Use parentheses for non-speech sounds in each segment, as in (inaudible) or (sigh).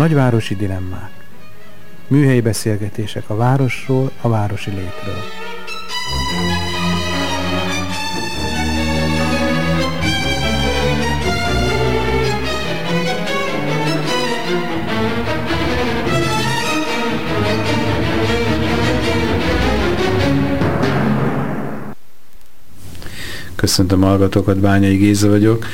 Nagyvárosi dilemmák. Műhelyi beszélgetések a városról, a városi létről. Köszöntöm a hallgatókat, Bányai Géza vagyok,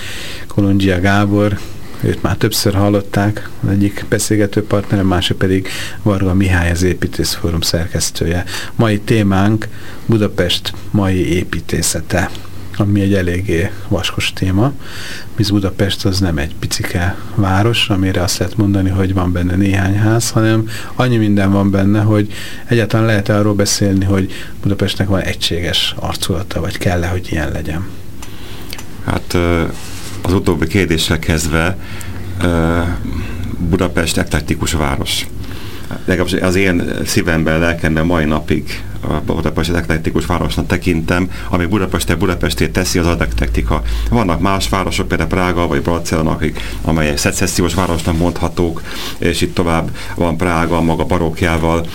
Kolondzsia Gábor, őt már többször hallották, az egyik beszélgető partnere, másik pedig Varga Mihály, az Építészfórum szerkesztője. Mai témánk Budapest mai építészete ami egy eléggé vaskos téma. Biz Budapest az nem egy picike város, amire azt lehet mondani, hogy van benne néhány ház, hanem annyi minden van benne, hogy egyáltalán lehet -e arról beszélni, hogy Budapestnek van egységes arculata, vagy kell-e, hogy ilyen legyen? Hát az utóbbi kérdéssel kezdve Budapest eklektikus város. Legalábbis az én szívemben, lelkemben mai napig Budapest eklektikus városnak tekintem, ami Budapeste Budapestét teszi az adektektika. Vannak más városok, például Prága vagy Barcelona, akik, amelyek szecessziós városnak mondhatók, és itt tovább van Prága maga barokjával,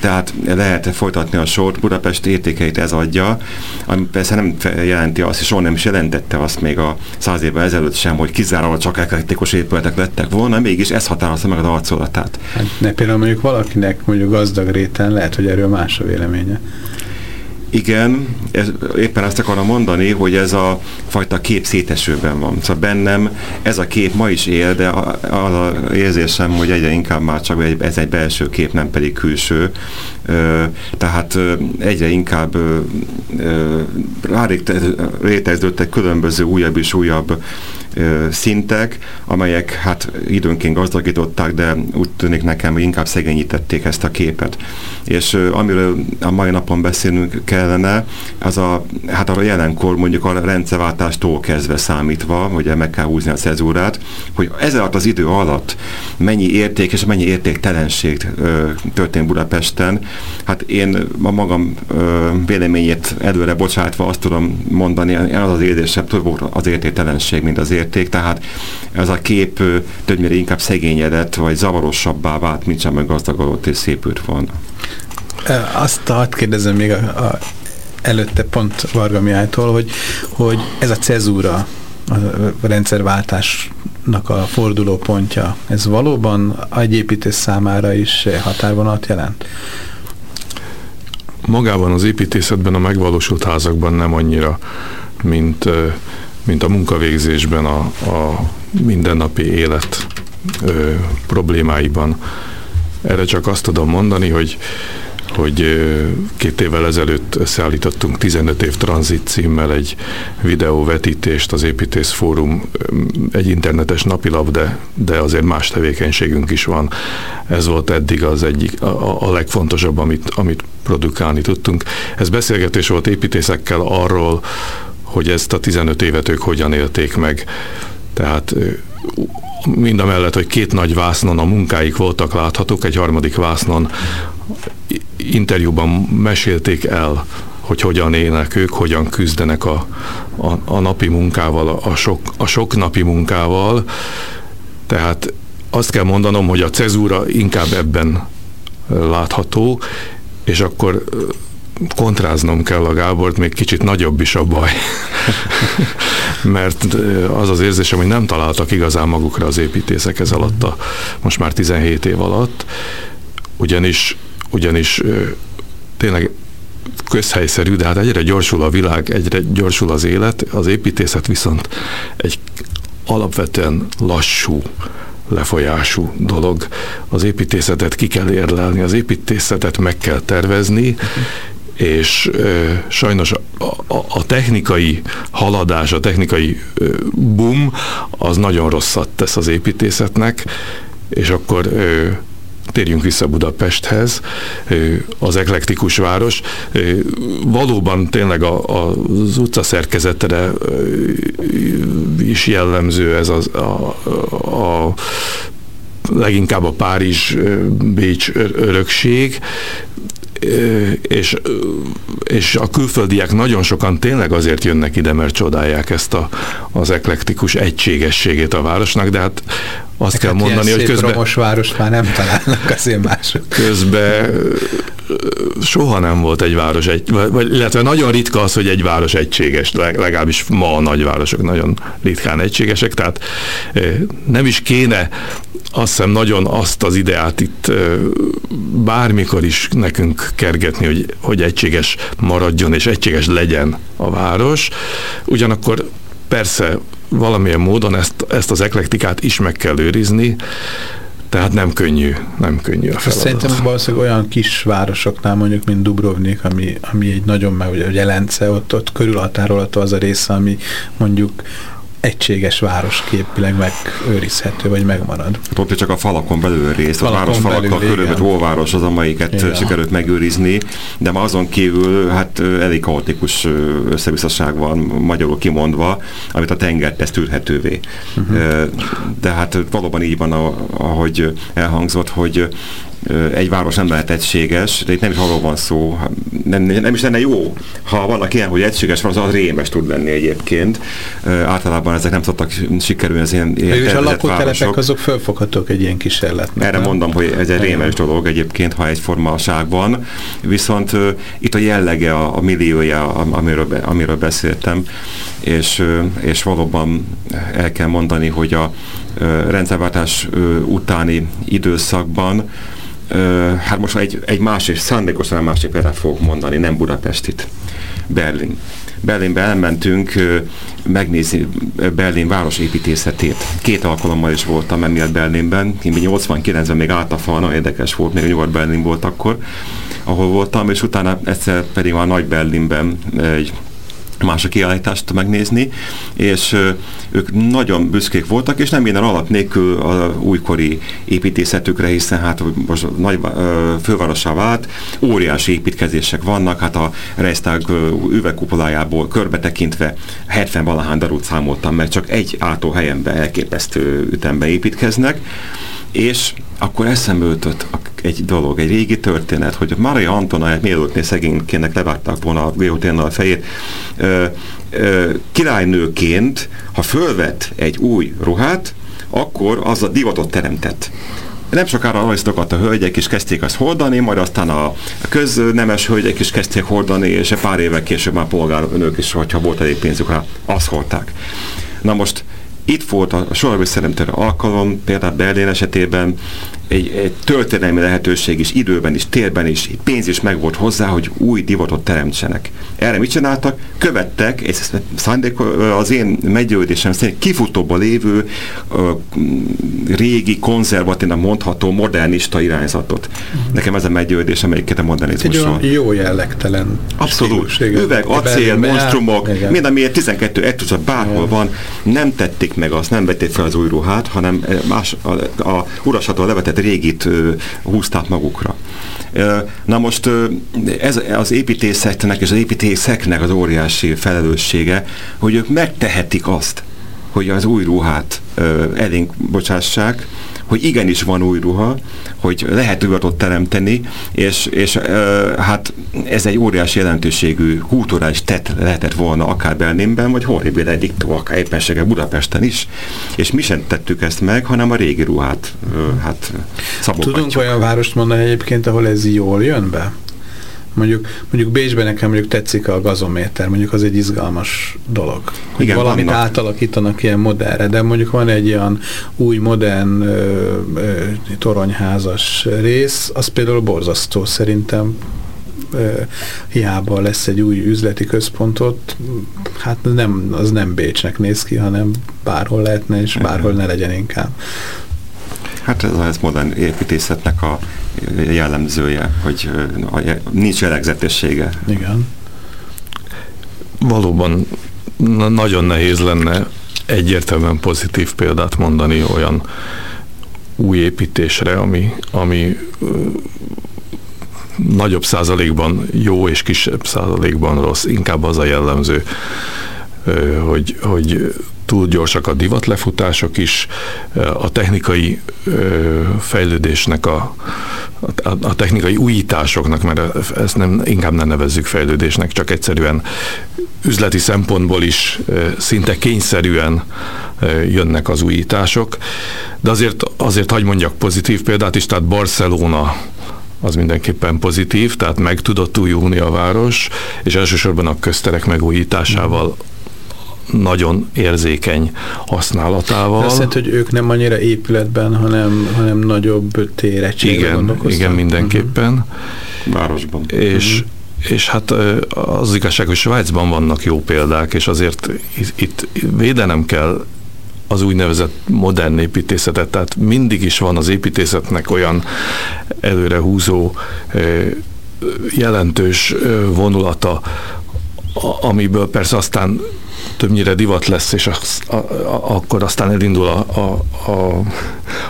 tehát lehet folytatni a sort, Budapest értékeit ez adja, ami persze nem jelenti azt, és soha nem is jelentette azt még a száz évvel ezelőtt sem, hogy kizárólag csak eklektikus épületek lettek volna, mégis ez határozta meg az arcolatát. Hát, ne, például mondjuk valakinek mondjuk gazdag réten lehet, hogy erről más a véleménye. Igen, ez, éppen azt akarom mondani, hogy ez a fajta kép szétesőben van. Szóval bennem ez a kép ma is él, de az a érzésem, hogy egyre inkább már csak ez egy belső kép, nem pedig külső. Tehát egyre inkább rétegződtek különböző újabb és újabb szintek, amelyek hát időnként gazdagították, de úgy tűnik nekem, hogy inkább szegényítették ezt a képet. És amiről a mai napon beszélnünk kellene, az a, hát a jelenkor mondjuk a rendszerváltástól kezdve számítva, hogy meg kell húzni a cezúrát, hogy ez az idő alatt mennyi érték és mennyi értéktelenség ö, történt Budapesten. Hát én a magam véleményét előre bocsátva azt tudom mondani, az az érzésebb több az értéktelenség, mint az érték, tehát ez a kép többnyire inkább szegényedett, vagy zavarosabbá vált, mint sem gazdagodott és szépült volna. Azt hadd kérdezem még a, a előtte pont Varga Mihálytól, hogy, hogy ez a cezúra, a rendszerváltásnak a fordulópontja, ez valóban egy építés számára is határvonat jelent? Magában az építészetben, a megvalósult házakban nem annyira, mint, mint a munkavégzésben, a, a mindennapi élet ö, problémáiban. Erre csak azt tudom mondani, hogy hogy két évvel ezelőtt összeállítottunk 15 év tranzit címmel egy videóvetítést, az Építész Fórum egy internetes napilap, de, de azért más tevékenységünk is van. Ez volt eddig az egyik, a, a legfontosabb, amit, amit produkálni tudtunk. Ez beszélgetés volt építészekkel arról, hogy ezt a 15 évet ők hogyan élték meg. Tehát mind a mellett, hogy két nagy vásznon a munkáik voltak láthatók, egy harmadik vásznon interjúban mesélték el, hogy hogyan élnek ők, hogyan küzdenek a, a, a napi munkával, a sok, a sok napi munkával. Tehát azt kell mondanom, hogy a cezúra inkább ebben látható, és akkor kontráznom kell a Gábort, még kicsit nagyobb is a baj. (laughs) Mert az az érzésem, hogy nem találtak igazán magukra az építészek ez alatt a, most már 17 év alatt, ugyanis, ugyanis tényleg közhelyszerű, de hát egyre gyorsul a világ, egyre gyorsul az élet, az építészet viszont egy alapvetően lassú, lefolyású dolog. Az építészetet ki kell érlelni, az építészetet meg kell tervezni, és sajnos a, a, a technikai haladás, a technikai boom az nagyon rosszat tesz az építészetnek, és akkor térjünk vissza Budapesthez, az eklektikus város. Valóban tényleg az utca szerkezetre is jellemző ez az, a, a leginkább a Párizs-Bécs örökség, és, és a külföldiek nagyon sokan tényleg azért jönnek ide, mert csodálják ezt a, az eklektikus egységességét a városnak, de hát azt hát kell mondani, hogy közben... romos várost már nem találnak azért mások. Közben soha nem volt egy város, egy, vagy, illetve nagyon ritka az, hogy egy város egységes, legalábbis ma a nagyvárosok nagyon ritkán egységesek, tehát nem is kéne azt hiszem nagyon azt az ideát itt bármikor is nekünk kergetni, hogy, hogy egységes maradjon és egységes legyen a város. Ugyanakkor persze valamilyen módon ezt, ezt az eklektikát is meg kell őrizni, tehát nem könnyű, nem könnyű a feladat. Szerintem valószínűleg olyan kis városoknál mondjuk, mint Dubrovnik, ami, ami egy nagyon meg, ugye Jelence, ott, ott körülhatárolható az a része, ami mondjuk egységes városképileg megőrizhető, vagy megmarad. Hát ott csak a falakon belül rész, a város falakkal körülbelül óváros az, amelyiket igen. sikerült megőrizni, de már azon kívül hát elég kaotikus összebiztosság van magyarul kimondva, amit a tenger tesz tűrhetővé. Uh-huh. De hát valóban így van, ahogy elhangzott, hogy egy város nem lehet egységes, de itt nem is arról van szó, nem, nem is lenne jó, ha vannak ilyen, hogy egységes van, az, az rémes tud lenni egyébként. Általában ezek nem szoktak sikerülni az ilyen, ilyen És a lakótelepek azok fölfoghatók egy ilyen kísérletnek. Erre nem? mondom, hogy ez egy rémes dolog egyébként, ha egyformaságban, viszont uh, itt a jellege, a, a milliója, amiről, amiről beszéltem, és, uh, és valóban el kell mondani, hogy a uh, rendszerváltás utáni időszakban hát most egy, egy másik, szándékosan másik példát fogok mondani, nem Budapestit, Berlin. Berlinbe elmentünk megnézni Berlin városépítészetét. Két alkalommal is voltam emiatt Berlinben, én 89-ben még Átafal, nagyon érdekes volt, még a Nyugat-Berlin volt akkor, ahol voltam, és utána egyszer pedig a Nagy-Berlinben egy mások kiállítást megnézni, és ők nagyon büszkék voltak, és nem minden alap nélkül a újkori építészetükre, hiszen hát most nagy fővárossá vált, óriási építkezések vannak, hát a Reichstag üvegkupolájából körbe tekintve 70 valahán darút számoltam, mert csak egy átó helyenben elképesztő ütembe építkeznek, és akkor eszembe jutott egy dolog, egy régi történet, hogy Maria Antonáját mielőttnél szegénykének levágták volna a guillotine a fejét, ö, ö, királynőként, ha fölvet egy új ruhát, akkor az a divatot teremtett. Nem sokára rajztokat a hölgyek is kezdték azt hordani, majd aztán a köznemes hölgyek is kezdték hordani, és pár évek később már polgárnők is, hogyha volt elég pénzük, azt hordták. Na most itt volt a sorolói szeremtörő alkalom, például Berlin esetében egy, egy történelmi lehetőség is, időben is, térben is, pénz is megvolt hozzá, hogy új divatot teremtsenek. Erre mit csináltak? Követtek, és szándék, az én meggyőződésem szerint kifutóba lévő régi, konzervatívnak mondható, modernista irányzatot. Nekem ez a meggyőződésem, melyiket a modernizmusról. Egy jó jellegtelen Abszolút. Üveg, acél, monstrumok, mind amiért 12 etusat bárhol van, nem tették meg azt, nem vették fel az új ruhát, hanem más, a, a urasható levetett régit húzták magukra. Na most ez az építészetnek és az építészeknek az óriási felelőssége, hogy ők megtehetik azt, hogy az új ruhát elénk bocsássák, hogy igenis van új ruha, hogy lehet divatot teremteni, és, és e, hát ez egy óriási jelentőségű kulturális tett lehetett volna akár Berlinben, vagy horribil ediktó, akár éppenséggel Budapesten is, és mi sem tettük ezt meg, hanem a régi ruhát e, hát szabogatjuk. Tudunk olyan várost mondani egyébként, ahol ez jól jön be? Mondjuk, mondjuk Bécsben nekem mondjuk tetszik a gazométer, mondjuk az egy izgalmas dolog. Hogy Igen, valamit vannak. átalakítanak ilyen modernre, de mondjuk van egy olyan új, modern ö, ö, toronyházas rész, az például borzasztó szerintem hiába lesz egy új üzleti központot, hát nem, az nem Bécsnek néz ki, hanem bárhol lehetne, és bárhol ne legyen inkább. Hát ez, modern építészetnek a jellemzője, hogy nincs jellegzetessége. Igen. Valóban nagyon nehéz lenne egyértelműen pozitív példát mondani olyan új építésre, ami, ami nagyobb százalékban jó és kisebb százalékban rossz, inkább az a jellemző, hogy, hogy túl gyorsak a divatlefutások is, a technikai fejlődésnek a, a, a technikai újításoknak, mert ezt nem, inkább nem nevezzük fejlődésnek, csak egyszerűen üzleti szempontból is szinte kényszerűen jönnek az újítások, de azért, azért hagy mondjak pozitív példát is, tehát Barcelona az mindenképpen pozitív, tehát meg tudott újulni a város, és elsősorban a közterek megújításával nagyon érzékeny használatával. Azt jelenti, hogy ők nem annyira épületben, hanem, hanem nagyobb térettségben Igen, igen, mindenképpen. Uh-huh. Városban. És, uh-huh. és hát az igazság, hogy Svájcban vannak jó példák, és azért itt, itt védenem kell az úgynevezett modern építészetet, tehát mindig is van az építészetnek olyan előrehúzó jelentős vonulata, amiből persze aztán többnyire divat lesz, és az, a, a, akkor aztán elindul a, a, a,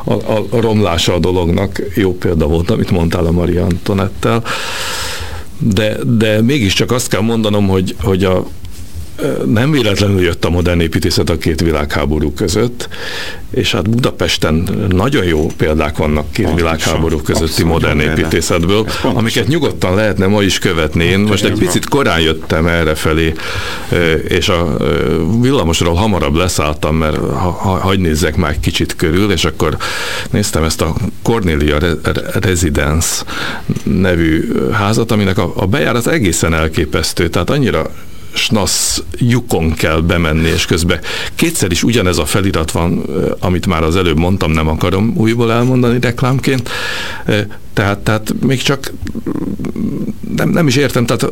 a, a romlása a dolognak. Jó példa volt, amit mondtál a Maria Antonettel. De, de mégiscsak azt kell mondanom, hogy, hogy a, nem véletlenül jött a modern építészet a két világháború között, és hát Budapesten nagyon jó példák vannak két világháború közötti modern építészetből, amiket nyugodtan lehetne ma is követni. Én most egy picit korán jöttem erre felé, és a villamosról hamarabb leszálltam, mert ha, ha, hagy nézzek már egy kicsit körül, és akkor néztem ezt a Cornelia Residence nevű házat, aminek a, a bejárat egészen elképesztő, tehát annyira snasz lyukon kell bemenni, és közben kétszer is ugyanez a felirat van, amit már az előbb mondtam, nem akarom újból elmondani reklámként, tehát, tehát még csak nem, nem is értem, tehát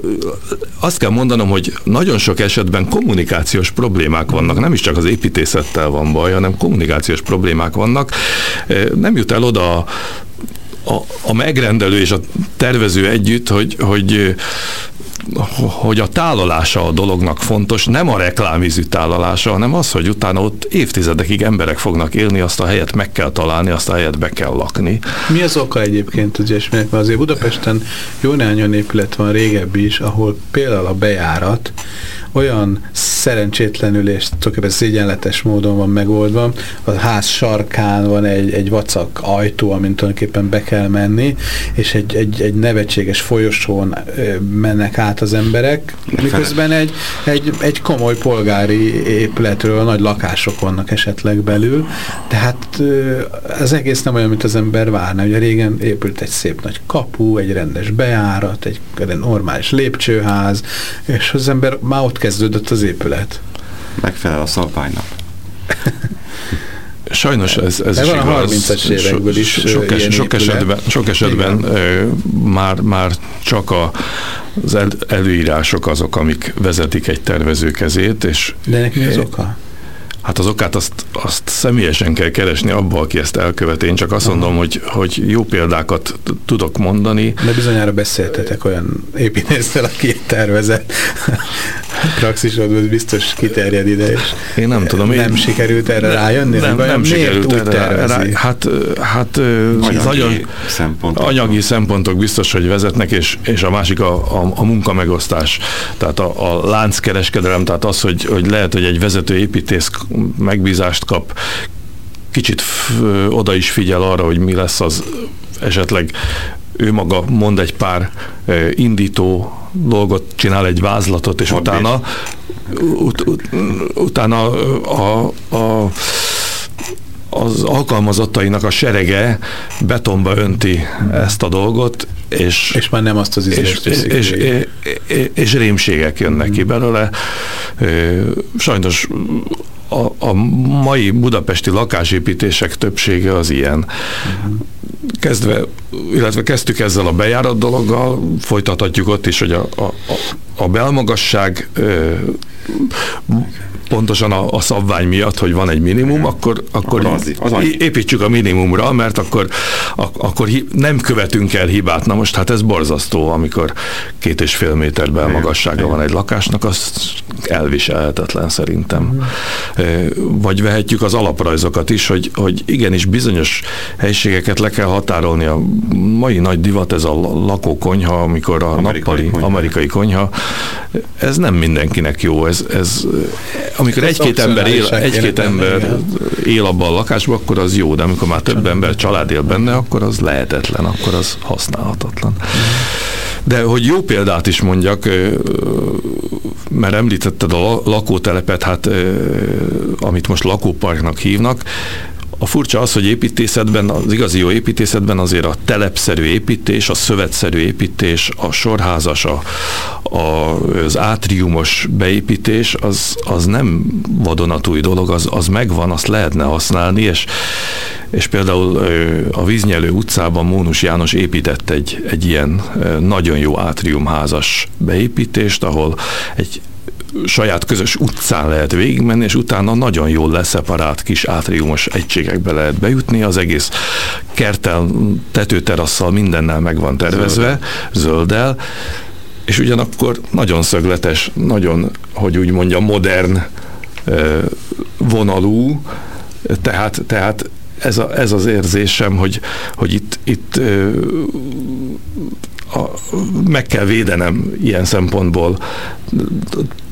azt kell mondanom, hogy nagyon sok esetben kommunikációs problémák vannak, nem is csak az építészettel van baj, hanem kommunikációs problémák vannak. Nem jut el oda a, a, a megrendelő és a tervező együtt, hogy, hogy hogy a tálalása a dolognak fontos, nem a reklámízű tálalása, hanem az, hogy utána ott évtizedekig emberek fognak élni, azt a helyet meg kell találni, azt a helyet be kell lakni. Mi az oka egyébként az ilyesminek? Mert azért Budapesten jó néhány épület van régebbi is, ahol például a bejárat olyan szerencsétlenül és tulajdonképpen szégyenletes módon van megoldva. A ház sarkán van egy, egy vacak ajtó, amin tulajdonképpen be kell menni, és egy, egy, egy nevetséges folyosón mennek át az emberek, miközben egy, egy, egy komoly polgári épületről nagy lakások vannak esetleg belül, tehát az egész nem olyan, mint az ember várna. Ugye régen épült egy szép nagy kapu, egy rendes bejárat, egy, egy normális lépcsőház, és az ember már ott kezdődött az épület. Megfelel a szabványnak. (laughs) Sajnos ez, ez is igaz. a 30-as évekből is sok, es, sok esetben, sok esetben már, már csak a, az el, előírások azok, amik vezetik egy tervező kezét. És De neki az oka? Hát az okát azt, azt személyesen kell keresni abba, aki ezt elköveti. Én csak azt Aha. mondom, hogy, hogy jó példákat tudok mondani. De bizonyára beszéltetek olyan építésztel, aki tervezett praxisodból biztos kiterjed ide, és én nem tudom. Nem én sikerült erre rájönni? Nem, nem, nem sikerült erre tervezi? rá, Hát, hát anyagi, nagyon szempontok. anyagi szempontok biztos, hogy vezetnek, és, és a másik a, a, a munkamegosztás. Tehát a, a lánckereskedelem, tehát az, hogy, hogy lehet, hogy egy vezető építész megbízást kap, kicsit oda is figyel arra, hogy mi lesz az esetleg ő maga mond egy pár indító dolgot, csinál egy vázlatot, és utána ut, ut, utána a, a az alkalmazottainak a serege betonba önti ezt a dolgot, és, és már nem azt az és, és, és, és, és rémségek jönnek ki belőle. Sajnos a, a mai budapesti lakásépítések többsége az ilyen. Kezdve, illetve kezdtük ezzel a bejárat dologgal, folytathatjuk ott is, hogy a, a, a belmagasság pontosan a, a szabvány miatt, hogy van egy minimum, akkor, akkor, akkor az, az építsük a minimumra, mert akkor, ak, akkor nem követünk el hibát. Na most hát ez borzasztó, amikor két és fél méter belmagassága van egy lakásnak, az elviselhetetlen szerintem. Vagy vehetjük az alaprajzokat is, hogy, hogy igenis bizonyos helységeket le kell határolni. A mai nagy divat ez a lakókonyha, amikor a amerikai nappali konyha. amerikai konyha, ez nem mindenkinek jó. Ez, ez, amikor egy-két ember, él, egy-két ember él abban a lakásban, akkor az jó, de amikor már több ember család él benne, akkor az lehetetlen, akkor az használhatatlan. De hogy jó példát is mondjak, mert említetted a lakótelepet, hát amit most lakóparknak hívnak, a furcsa az, hogy építészetben, az igazi jó építészetben azért a telepszerű építés, a szövetszerű építés, a sorházas, a, a, az átriumos beépítés, az, az nem vadonatúj dolog, az, az megvan, azt lehetne használni, és, és például a Víznyelő utcában Mónus János épített egy, egy ilyen nagyon jó átriumházas beépítést, ahol egy saját közös utcán lehet végigmenni, és utána nagyon jól leszeparált kis átriumos egységekbe lehet bejutni, az egész kertel, tetőterasszal mindennel meg van tervezve, zölddel, és ugyanakkor nagyon szögletes, nagyon, hogy úgy mondja, modern vonalú, tehát, tehát ez, a, ez az érzésem, hogy, hogy itt, itt a, meg kell védenem ilyen szempontból,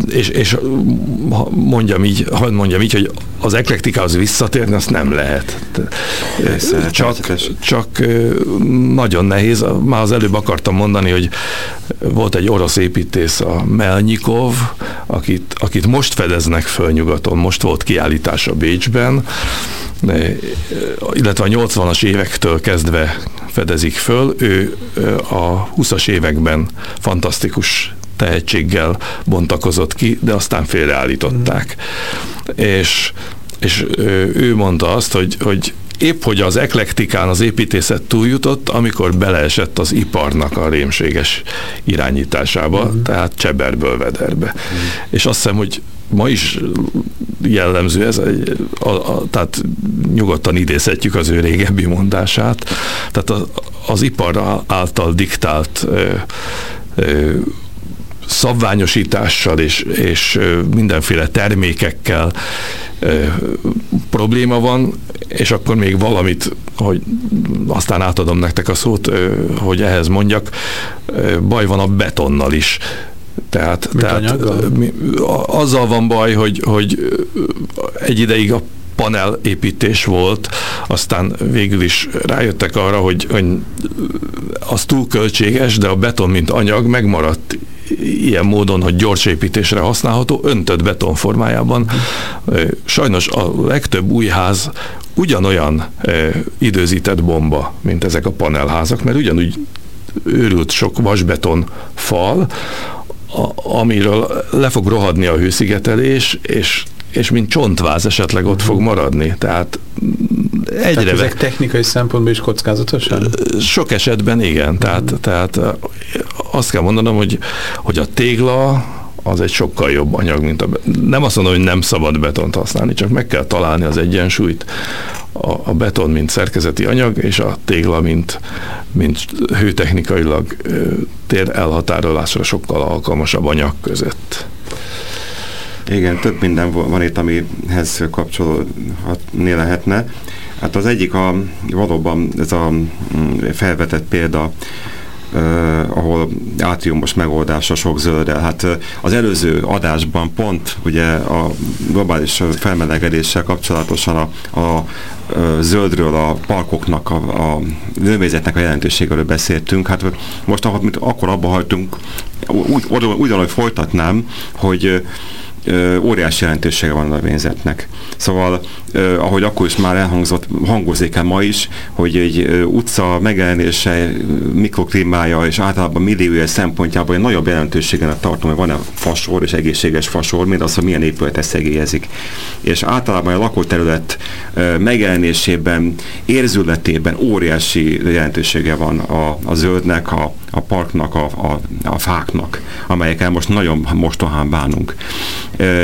és, és mondjam így, hadd mondjam így, hogy az eklektikához visszatérni, azt nem lehet. Persze, csak, csak nagyon nehéz. Már az előbb akartam mondani, hogy volt egy orosz építész, a Melnyikov, akit, akit most fedeznek föl nyugaton, most volt kiállítása Bécsben, illetve a 80-as évektől kezdve fedezik föl. Ő a 20-as években fantasztikus tehetséggel bontakozott ki, de aztán félreállították. Mm. És, és ő mondta azt, hogy, hogy épp hogy az eklektikán az építészet túljutott, amikor beleesett az iparnak a rémséges irányításába, mm. tehát Cseberből Vederbe. Mm. És azt hiszem, hogy ma is jellemző ez, a, a, tehát nyugodtan idézhetjük az ő régebbi mondását, tehát a, az ipar által diktált ö, ö, szabványosítással és, és mindenféle termékekkel ö, probléma van, és akkor még valamit, hogy aztán átadom nektek a szót, ö, hogy ehhez mondjak, ö, baj van a betonnal is. Tehát, tehát azzal van baj, hogy, hogy egy ideig a panel építés volt, aztán végül is rájöttek arra, hogy, hogy az túl költséges, de a beton, mint anyag megmaradt ilyen módon, hogy gyors építésre használható, öntött beton formájában. Sajnos a legtöbb új ház ugyanolyan időzített bomba, mint ezek a panelházak, mert ugyanúgy őrült sok vasbeton fal, amiről le fog rohadni a hőszigetelés, és és mint csontváz esetleg ott fog maradni. Tehát egyre... Tehát ezek technikai szempontból is kockázatosan? Sok esetben igen. Tehát, tehát azt kell mondanom, hogy, hogy a tégla az egy sokkal jobb anyag, mint a... Nem azt mondom, hogy nem szabad betont használni, csak meg kell találni az egyensúlyt. A, a beton, mint szerkezeti anyag, és a tégla, mint, mint hőtechnikailag tér elhatárolásra sokkal alkalmasabb anyag között. Igen, több minden van itt, amihez kapcsolódni lehetne. Hát az egyik a, valóban ez a mm, felvetett példa, ahol átriumos megoldása sok zölddel. Hát az előző adásban pont ugye a globális felmelegedéssel kapcsolatosan a, a zöldről, a parkoknak, a, a növényzetnek a jelentőségéről beszéltünk. Hát most ahogy, akkor abba hagytunk, úgy, ugyanúgy folytatnám, hogy óriási jelentősége van a növényzetnek. Szóval, ahogy akkor is már elhangzott, hangozik el ma is, hogy egy utca megjelenése, mikroklímája és általában milliója szempontjából egy nagyobb jelentőségenek tartom, hogy van-e fasor és egészséges fasor, mint az, hogy milyen épület szegélyezik. És általában a lakóterület megjelenésében, érzületében óriási jelentősége van a, a zöldnek, a, a parknak, a, a, a fáknak. amelyekkel most nagyon mostohán bánunk.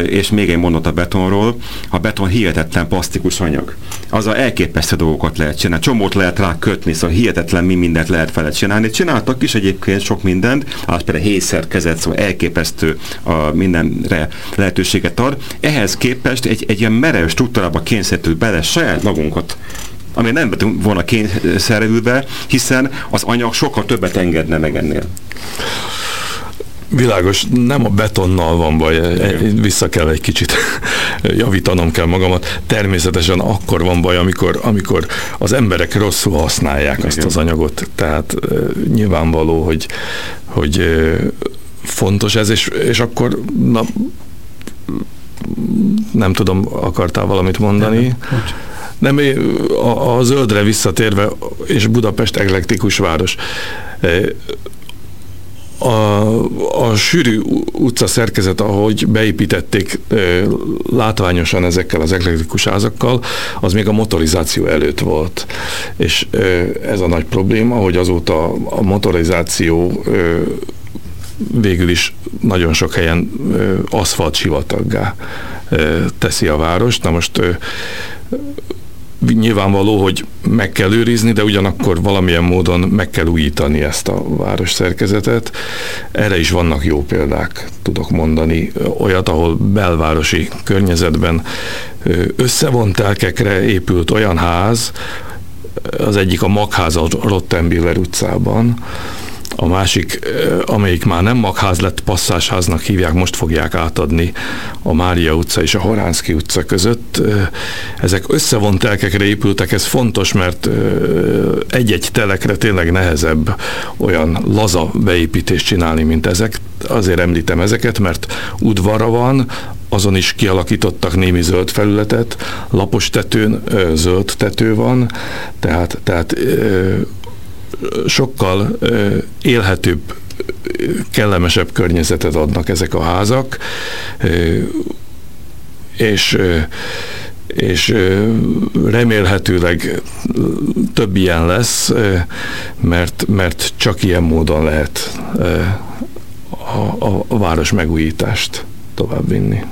És még egy mondat a betonról, a beton hihetetlen plastikus anyag. Az a elképesztő dolgokat lehet csinálni, csomót lehet rá kötni, szóval hihetetlen mi mindent lehet fele csinálni. Csináltak is egyébként sok mindent, az például hészerkezet, szóval elképesztő a mindenre lehetőséget ad. Ehhez képest egy, egy ilyen merev struktúrába kényszerítünk bele saját magunkat ami nem volna kényszerülve, hiszen az anyag sokkal többet engedne meg ennél. Világos, nem a betonnal van baj, Igen. vissza kell egy kicsit (laughs) javítanom kell magamat. Természetesen akkor van baj, amikor, amikor az emberek rosszul használják Igen. azt az anyagot. Tehát nyilvánvaló, hogy, hogy fontos ez, és, és akkor na, nem tudom, akartál valamit mondani? Nem, nem a, a zöldre visszatérve, és Budapest eklektikus város a, a sűrű utca szerkezet, ahogy beépítették látványosan ezekkel az eklektikus házakkal, az még a motorizáció előtt volt. És ez a nagy probléma, hogy azóta a motorizáció végül is nagyon sok helyen aszfalt sivataggá teszi a várost. Na most nyilvánvaló, hogy meg kell őrizni, de ugyanakkor valamilyen módon meg kell újítani ezt a város szerkezetet. Erre is vannak jó példák, tudok mondani. Olyat, ahol belvárosi környezetben összevont telkekre épült olyan ház, az egyik a Magház a Rottenbiller utcában, a másik, amelyik már nem magház lett, passzásháznak hívják, most fogják átadni a Mária utca és a Horánszki utca között. Ezek összevont telkekre épültek, ez fontos, mert egy-egy telekre tényleg nehezebb olyan laza beépítést csinálni, mint ezek. Azért említem ezeket, mert udvara van, azon is kialakítottak némi zöld felületet, lapos tetőn zöld tető van, tehát, tehát sokkal élhetőbb, kellemesebb környezetet adnak ezek a házak, és és remélhetőleg több ilyen lesz, mert, mert csak ilyen módon lehet a, a, a város megújítást továbbvinni.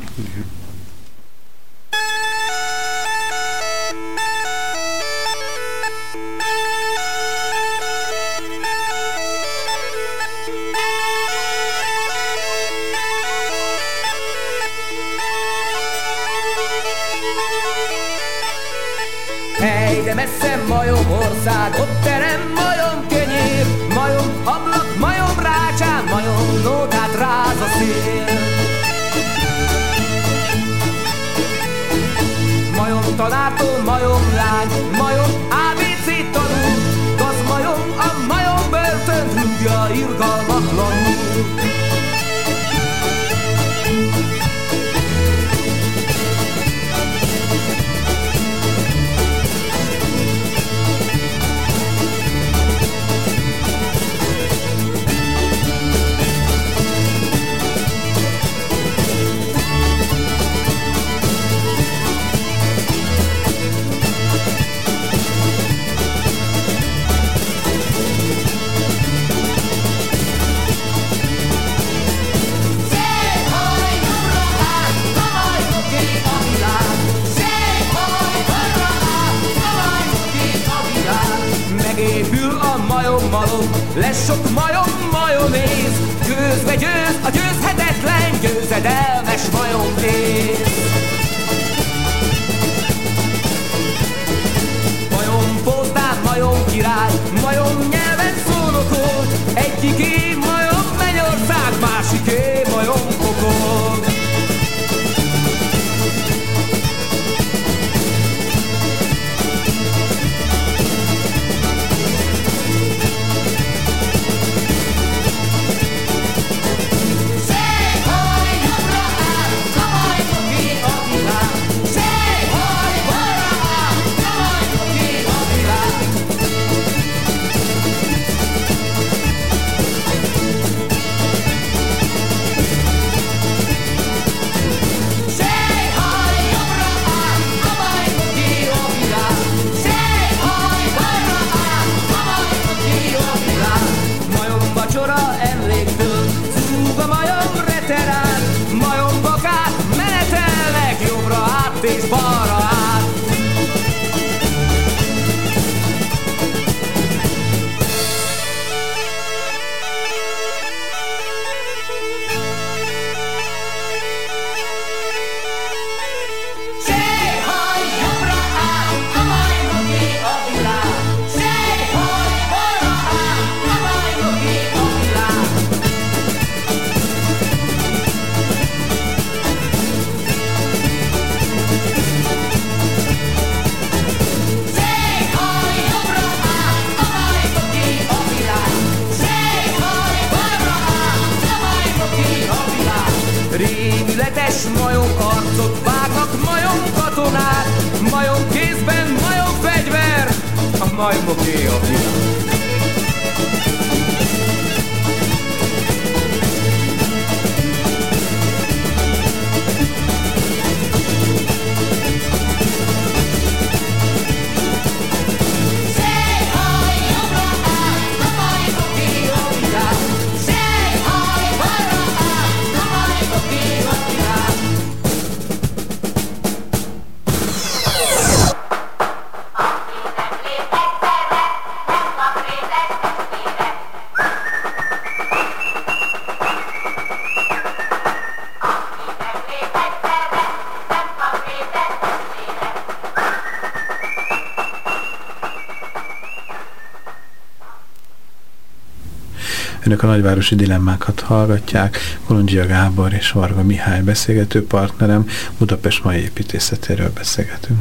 Nagyvárosi dilemmákat hallgatják. Kolondzsia Gábor és Varga Mihály beszélgető partnerem. Budapest mai építészetéről beszélgetünk.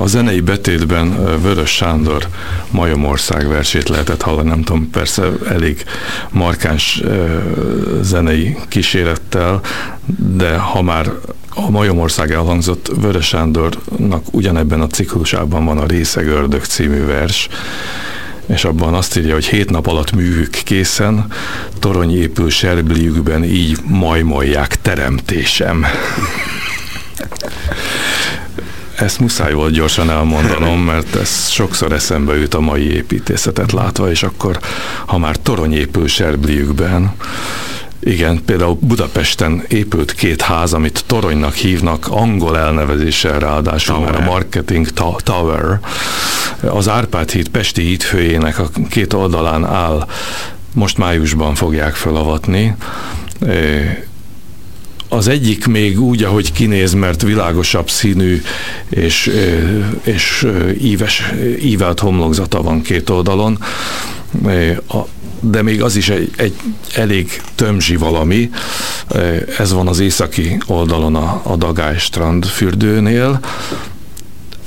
A, zenei betétben Vörös Sándor Majomország versét lehetett hallani, nem tudom, persze elég markáns zenei kísérettel, de ha már a Majomország elhangzott, Vörös Sándornak ugyanebben a ciklusában van a Részeg Ördög című vers, és abban azt írja, hogy hét nap alatt művük készen, torony épül serbliükben, így majmolják teremtésem. Ezt muszáj volt gyorsan elmondanom, mert ez sokszor eszembe jut a mai építészetet látva, és akkor, ha már torony épül serbliükben, igen, például Budapesten épült két ház, amit toronynak hívnak, angol elnevezéssel ráadásul, tower. mert a marketing ta- tower. Az Árpád híd Pesti hídfőjének a két oldalán áll, most májusban fogják felavatni. Az egyik még úgy, ahogy kinéz, mert világosabb színű és, és íves, ívelt homlokzata van két oldalon. De még az is egy, egy elég tömzsi valami. Ez van az északi oldalon a, a Dagály strand fürdőnél,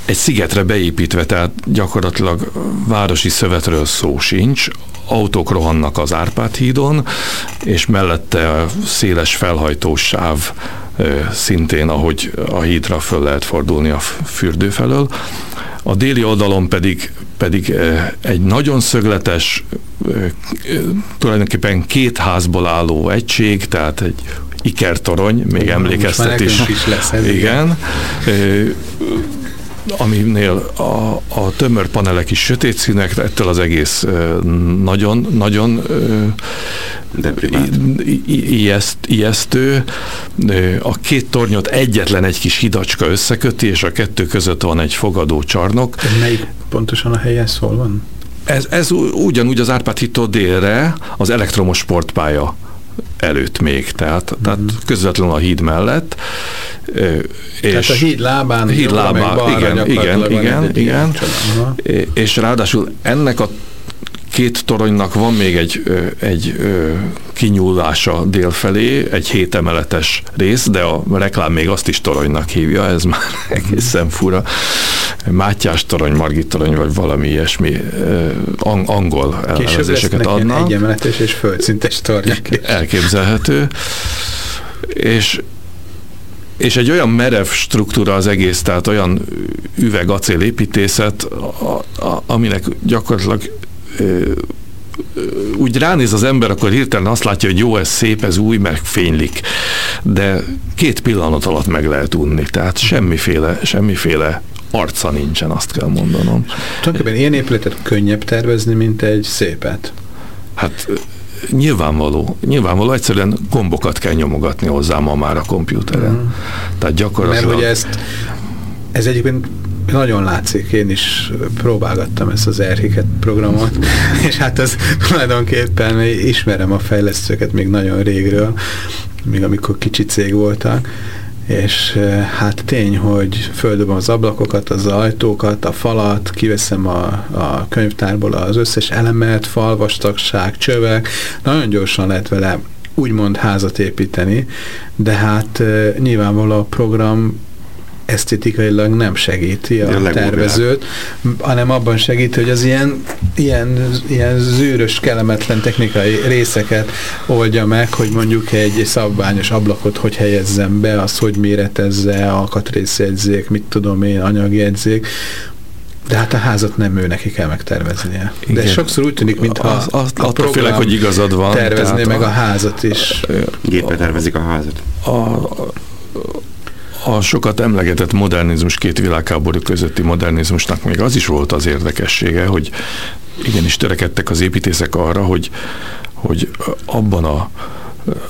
egy szigetre beépítve, tehát gyakorlatilag városi szövetről szó sincs, autók rohannak az Árpád hídon, és mellette a széles felhajtós sáv szintén, ahogy a hídra föl lehet fordulni a fürdő felől. A déli oldalon pedig, pedig egy nagyon szögletes, tulajdonképpen két házból álló egység, tehát egy ikertorony, még emlékeztet is. is lesz ez igen. igen. Aminél a, a tömör panelek is sötét színek, ettől az egész nagyon, nagyon ijeszt, ijesztő. A két tornyot egyetlen egy kis hidacska összeköti, és a kettő között van egy fogadó csarnok. Ez melyik pontosan a helyen szól van? Ez, ez ugyanúgy az Árpád hitó délre az elektromos sportpálya előtt még, tehát, mm. tehát közvetlenül a híd mellett. És tehát a híd lábán, híd lábán igen, igen, igen, igen, és ráadásul ennek a két toronynak van még egy, egy kinyúlása délfelé, egy hétemeletes rész, de a reklám még azt is toronynak hívja, ez már (laughs) egészen fura. Mátyás torony, Margit torony, vagy valami ilyesmi angol elnevezéseket adnak. egy emeletes és földszintes tornyak. Elképzelhető. És és egy olyan merev struktúra az egész, tehát olyan üveg-acél építészet, aminek gyakorlatilag úgy ránéz az ember, akkor hirtelen azt látja, hogy jó, ez szép, ez új, meg fénylik. De két pillanat alatt meg lehet unni, tehát semmiféle, semmiféle arca nincsen, azt kell mondanom. Tulajdonképpen ilyen épületet könnyebb tervezni, mint egy szépet? Hát nyilvánvaló, nyilvánvaló, egyszerűen gombokat kell nyomogatni hozzá ma már a kompjúteren. Mm. Tehát gyakorlatilag... Mert hogy ezt, ez egyébként nagyon látszik, én is próbálgattam ezt az Erhiket programot, (laughs) és hát az tulajdonképpen ismerem a fejlesztőket még nagyon régről, még amikor kicsi cég voltak, és hát tény, hogy földobom az ablakokat, az ajtókat, a falat, kiveszem a, a könyvtárból az összes elemet, falvastagság, csövek, nagyon gyorsan lehet vele úgymond házat építeni, de hát nyilvánvalóan a program esztétikailag nem segíti a, tervezőt, hanem abban segít, hogy az ilyen, ilyen, ilyen zűrös, kellemetlen technikai részeket oldja meg, hogy mondjuk egy szabványos ablakot hogy helyezzem be, azt hogy méretezze, alkatrészjegyzék, mit tudom én, anyagjegyzék, de hát a házat nem ő neki kell megterveznie. Igen. De sokszor úgy tűnik, mintha az, az, a attól félek, hogy igazad van. Tervezné meg a, a házat is. Gépe tervezik a házat. A, a sokat emlegetett modernizmus, két világháború közötti modernizmusnak még az is volt az érdekessége, hogy igenis törekedtek az építészek arra, hogy, hogy abban a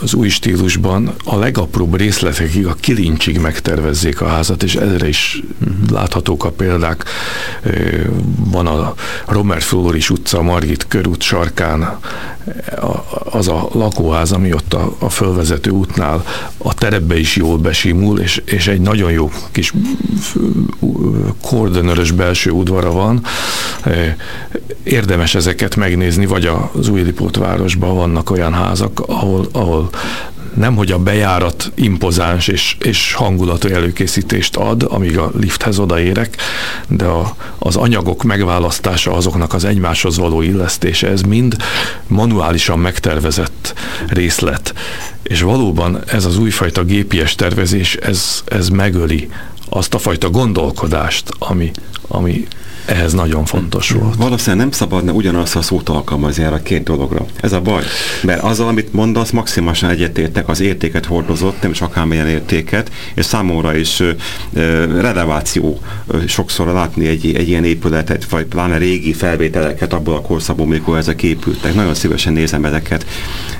az új stílusban a legapróbb részletekig, a kilincsig megtervezzék a házat, és ezre is láthatók a példák. Van a Romer Floris utca, Margit körút sarkán az a lakóház, ami ott a, a fölvezető útnál a terepbe is jól besimul, és, és egy nagyon jó kis kordonörös belső udvara van. Érdemes ezeket megnézni, vagy az új városban vannak olyan házak, ahol, ahol nem, hogy a bejárat impozáns és, és hangulatú előkészítést ad, amíg a lifthez odaérek, de a, az anyagok megválasztása, azoknak az egymáshoz való illesztése, ez mind manuálisan megtervezett részlet. És valóban ez az újfajta gépies tervezés, ez, ez megöli azt a fajta gondolkodást, ami, ami ehhez nagyon fontos volt. Valószínűleg nem szabadna ugyanazt a szót alkalmazni erre a két dologra. Ez a baj. Mert azzal, amit mondasz, maximálisan egyetértek, az értéket hordozott, nem is akármilyen értéket, és számomra is ö, releváció ö, sokszor látni egy, egy ilyen épületet, vagy pláne régi felvételeket abból a korszakból, mikor ezek épültek. Nagyon szívesen nézem ezeket.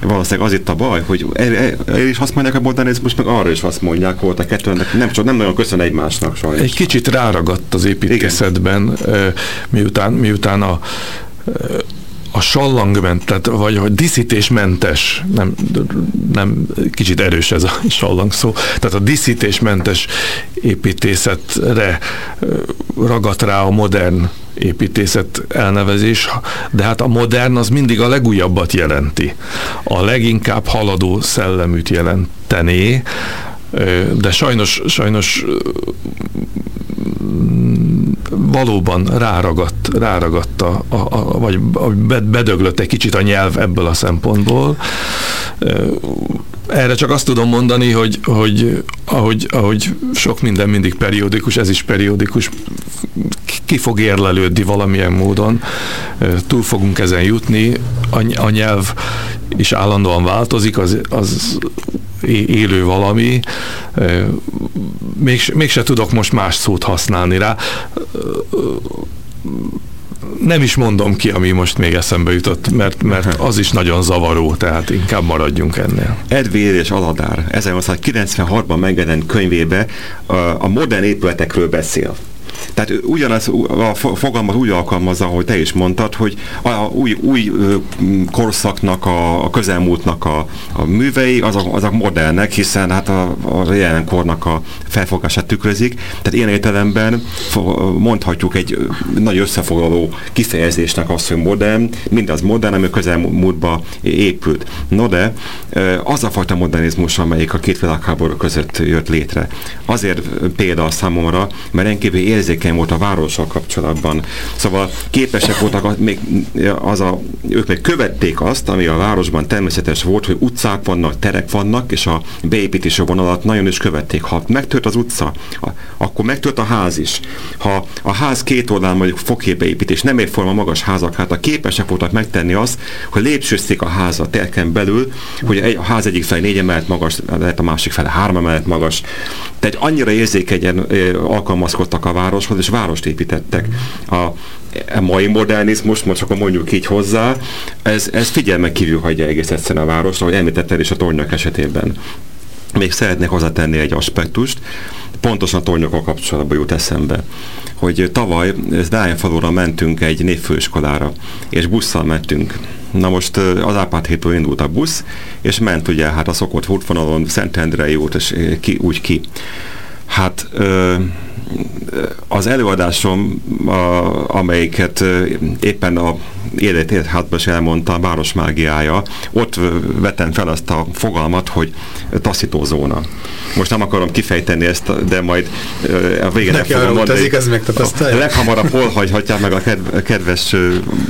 Valószínűleg az itt a baj, hogy el, el, el is azt mondják a modernizmus, meg arra is azt mondják, volt a kettőnek, nem, csak nem nagyon köszön egymásnak sajnos. Egy kicsit ráragadt az építészetben. Igen miután, miután a a sallangment, tehát vagy hogy diszítésmentes, nem, nem, kicsit erős ez a sallang szó, tehát a diszítésmentes építészetre ragadt rá a modern építészet elnevezés, de hát a modern az mindig a legújabbat jelenti. A leginkább haladó szelleműt jelentené, de sajnos, sajnos valóban ráragadt, ráragadt a, a, vagy bedöglött egy kicsit a nyelv ebből a szempontból. Erre csak azt tudom mondani, hogy, hogy ahogy, ahogy sok minden mindig periódikus, ez is periódikus, ki fog érlelődni valamilyen módon, túl fogunk ezen jutni, a, a nyelv is állandóan változik, az, az élő valami, még, mégse tudok most más szót használni rá. Nem is mondom ki, ami most még eszembe jutott, mert, mert az is nagyon zavaró, tehát inkább maradjunk ennél. Edvér és Aladár 1996-ban megjelent könyvébe a modern épületekről beszél. Tehát ugyanaz a fogalmat úgy alkalmazza, hogy te is mondtad, hogy a új, új korszaknak, a, a közelmúltnak a, a művei, azok, azok modernek, hiszen hát a, a jelenkornak a felfogását tükrözik. Tehát ilyen értelemben mondhatjuk egy nagy összefoglaló kifejezésnek azt, hogy modern, mindaz modern, ami a közelmúltba épült. No de az a fajta modernizmus, amelyik a két világháború között jött létre. Azért példa a számomra, mert rendkívül érzékeny érzékeny volt a várossal kapcsolatban. Szóval képesek voltak, még az a, ők még követték azt, ami a városban természetes volt, hogy utcák vannak, terek vannak, és a beépítési vonalat nagyon is követték. Ha megtört az utca, akkor megtört a ház is. Ha a ház két oldalán mondjuk fokhépbeépítés, nem egyforma magas házak, hát a képesek voltak megtenni azt, hogy lépcsőzték a házat telken belül, hogy a ház egyik fel négy emelet magas, lehet a másik fel három emelet magas. Tehát annyira érzékenyen alkalmazkodtak a városhoz, és várost építettek. A, a mai modernizmus, most akkor mondjuk így hozzá, ez, ez figyelme kívül hagyja egész egyszerűen a várost, ahogy említetted is a tornyak esetében. Még szeretnék hozzátenni egy aspektust, pontosan a tornyokkal kapcsolatban jut eszembe, hogy tavaly Dájafalóra mentünk egy névfőiskolára, és busszal mentünk. Na most az Árpád hétől indult a busz, és ment ugye hát a szokott útvonalon Szentendrei út, és ki, úgy ki. Hát ö, az előadásom, a, amelyiket éppen a életét hátba is elmondta, a város mágiája, ott vetem fel azt a fogalmat, hogy taszítózóna. Most nem akarom kifejteni ezt, de majd a végén el fogom mondani. Ez leghamarabb hol hagyhatják meg a kedves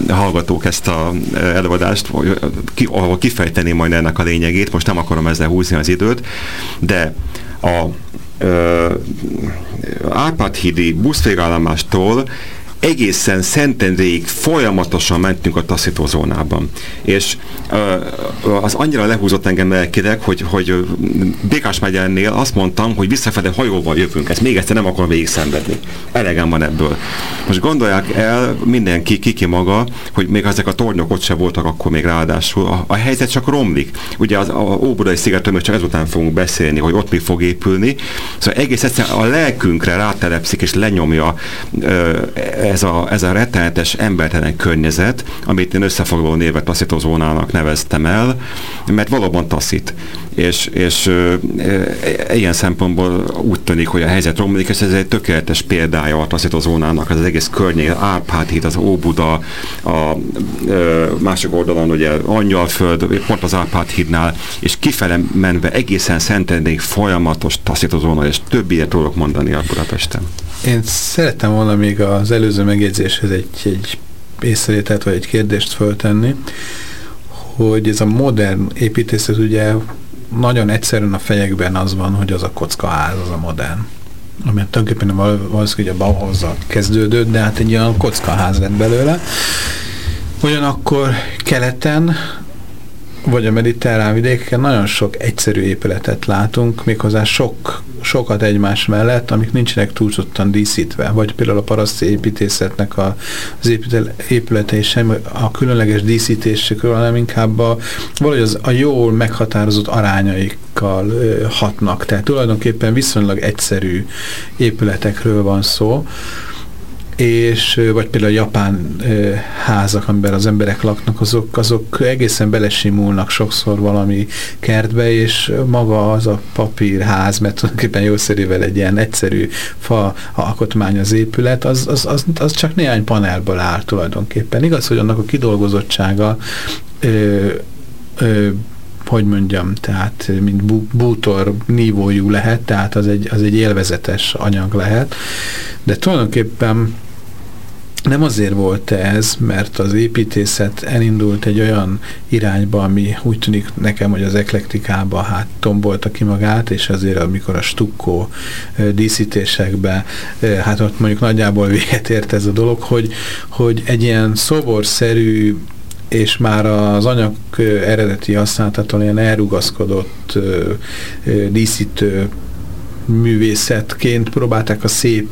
hallgatók ezt a előadást, ahol kifejteni majd ennek a lényegét, most nem akarom ezzel húzni az időt, de a Árpád-hídi buszvégállomástól egészen Szentendréig folyamatosan mentünk a taszítózónában. És uh, az annyira lehúzott engem lelkileg, hogy, hogy Békás megyernél azt mondtam, hogy visszafele hajóval jövünk. Ezt még egyszer nem akarom végig szenvedni. Elegem van ebből. Most gondolják el mindenki, kiki maga, hogy még ezek a tornyok ott se voltak akkor még ráadásul. A, a helyzet csak romlik. Ugye az, a Óbudai szigetről csak ezután fogunk beszélni, hogy ott mi fog épülni. Szóval egész egyszerűen a lelkünkre rátelepszik és lenyomja uh, ez a, ez a rettenetes embertelen környezet, amit én összefoglaló névet taszítózónának neveztem el, mert valóban taszít. És, és e, e, ilyen szempontból úgy tűnik, hogy a helyzet romlik, és ez egy tökéletes példája a taszítózónának, az, az egész környék, Árpád híd, az Óbuda, a e, másik oldalon ugye Angyalföld, pont az Árpád hídnál, és kifele menve egészen Szentendéig folyamatos taszítózóna, és több ilyet tudok mondani a Budapesten. Én szerettem volna még az előző megjegyzéshez egy, egy észrevételt vagy egy kérdést föltenni, hogy ez a modern építészet ugye nagyon egyszerűen a fejekben az van, hogy az a kockaház, az a modern. Ami tulajdonképpen valószínűleg a bauhaus kezdődött, de hát egy olyan kockaház lett belőle. Ugyanakkor keleten vagy a mediterrán vidéken nagyon sok egyszerű épületet látunk, méghozzá sok, sokat egymás mellett, amik nincsenek túlzottan díszítve, vagy például a paraszti építészetnek a, az épületei sem a különleges díszítésekről, hanem inkább a, valahogy az, a jól meghatározott arányaikkal hatnak. Tehát tulajdonképpen viszonylag egyszerű épületekről van szó, és vagy például a japán házak, amiben az emberek laknak, azok, azok egészen belesimulnak sokszor valami kertbe, és maga az a papírház, mert tulajdonképpen jószerével egy ilyen egyszerű fa alkotmány az épület, az, az, az, az csak néhány panelből áll tulajdonképpen. Igaz, hogy annak a kidolgozottsága ö, ö, hogy mondjam, tehát mint bútor nívójú lehet, tehát az egy, az egy élvezetes anyag lehet, de tulajdonképpen nem azért volt ez, mert az építészet elindult egy olyan irányba, ami úgy tűnik nekem, hogy az eklektikába hát tombolta ki magát, és azért amikor a stukkó díszítésekbe, hát ott mondjuk nagyjából véget ért ez a dolog, hogy, hogy egy ilyen szoborszerű és már az anyag eredeti használatától ilyen elrugaszkodott díszítő művészetként próbálták a szép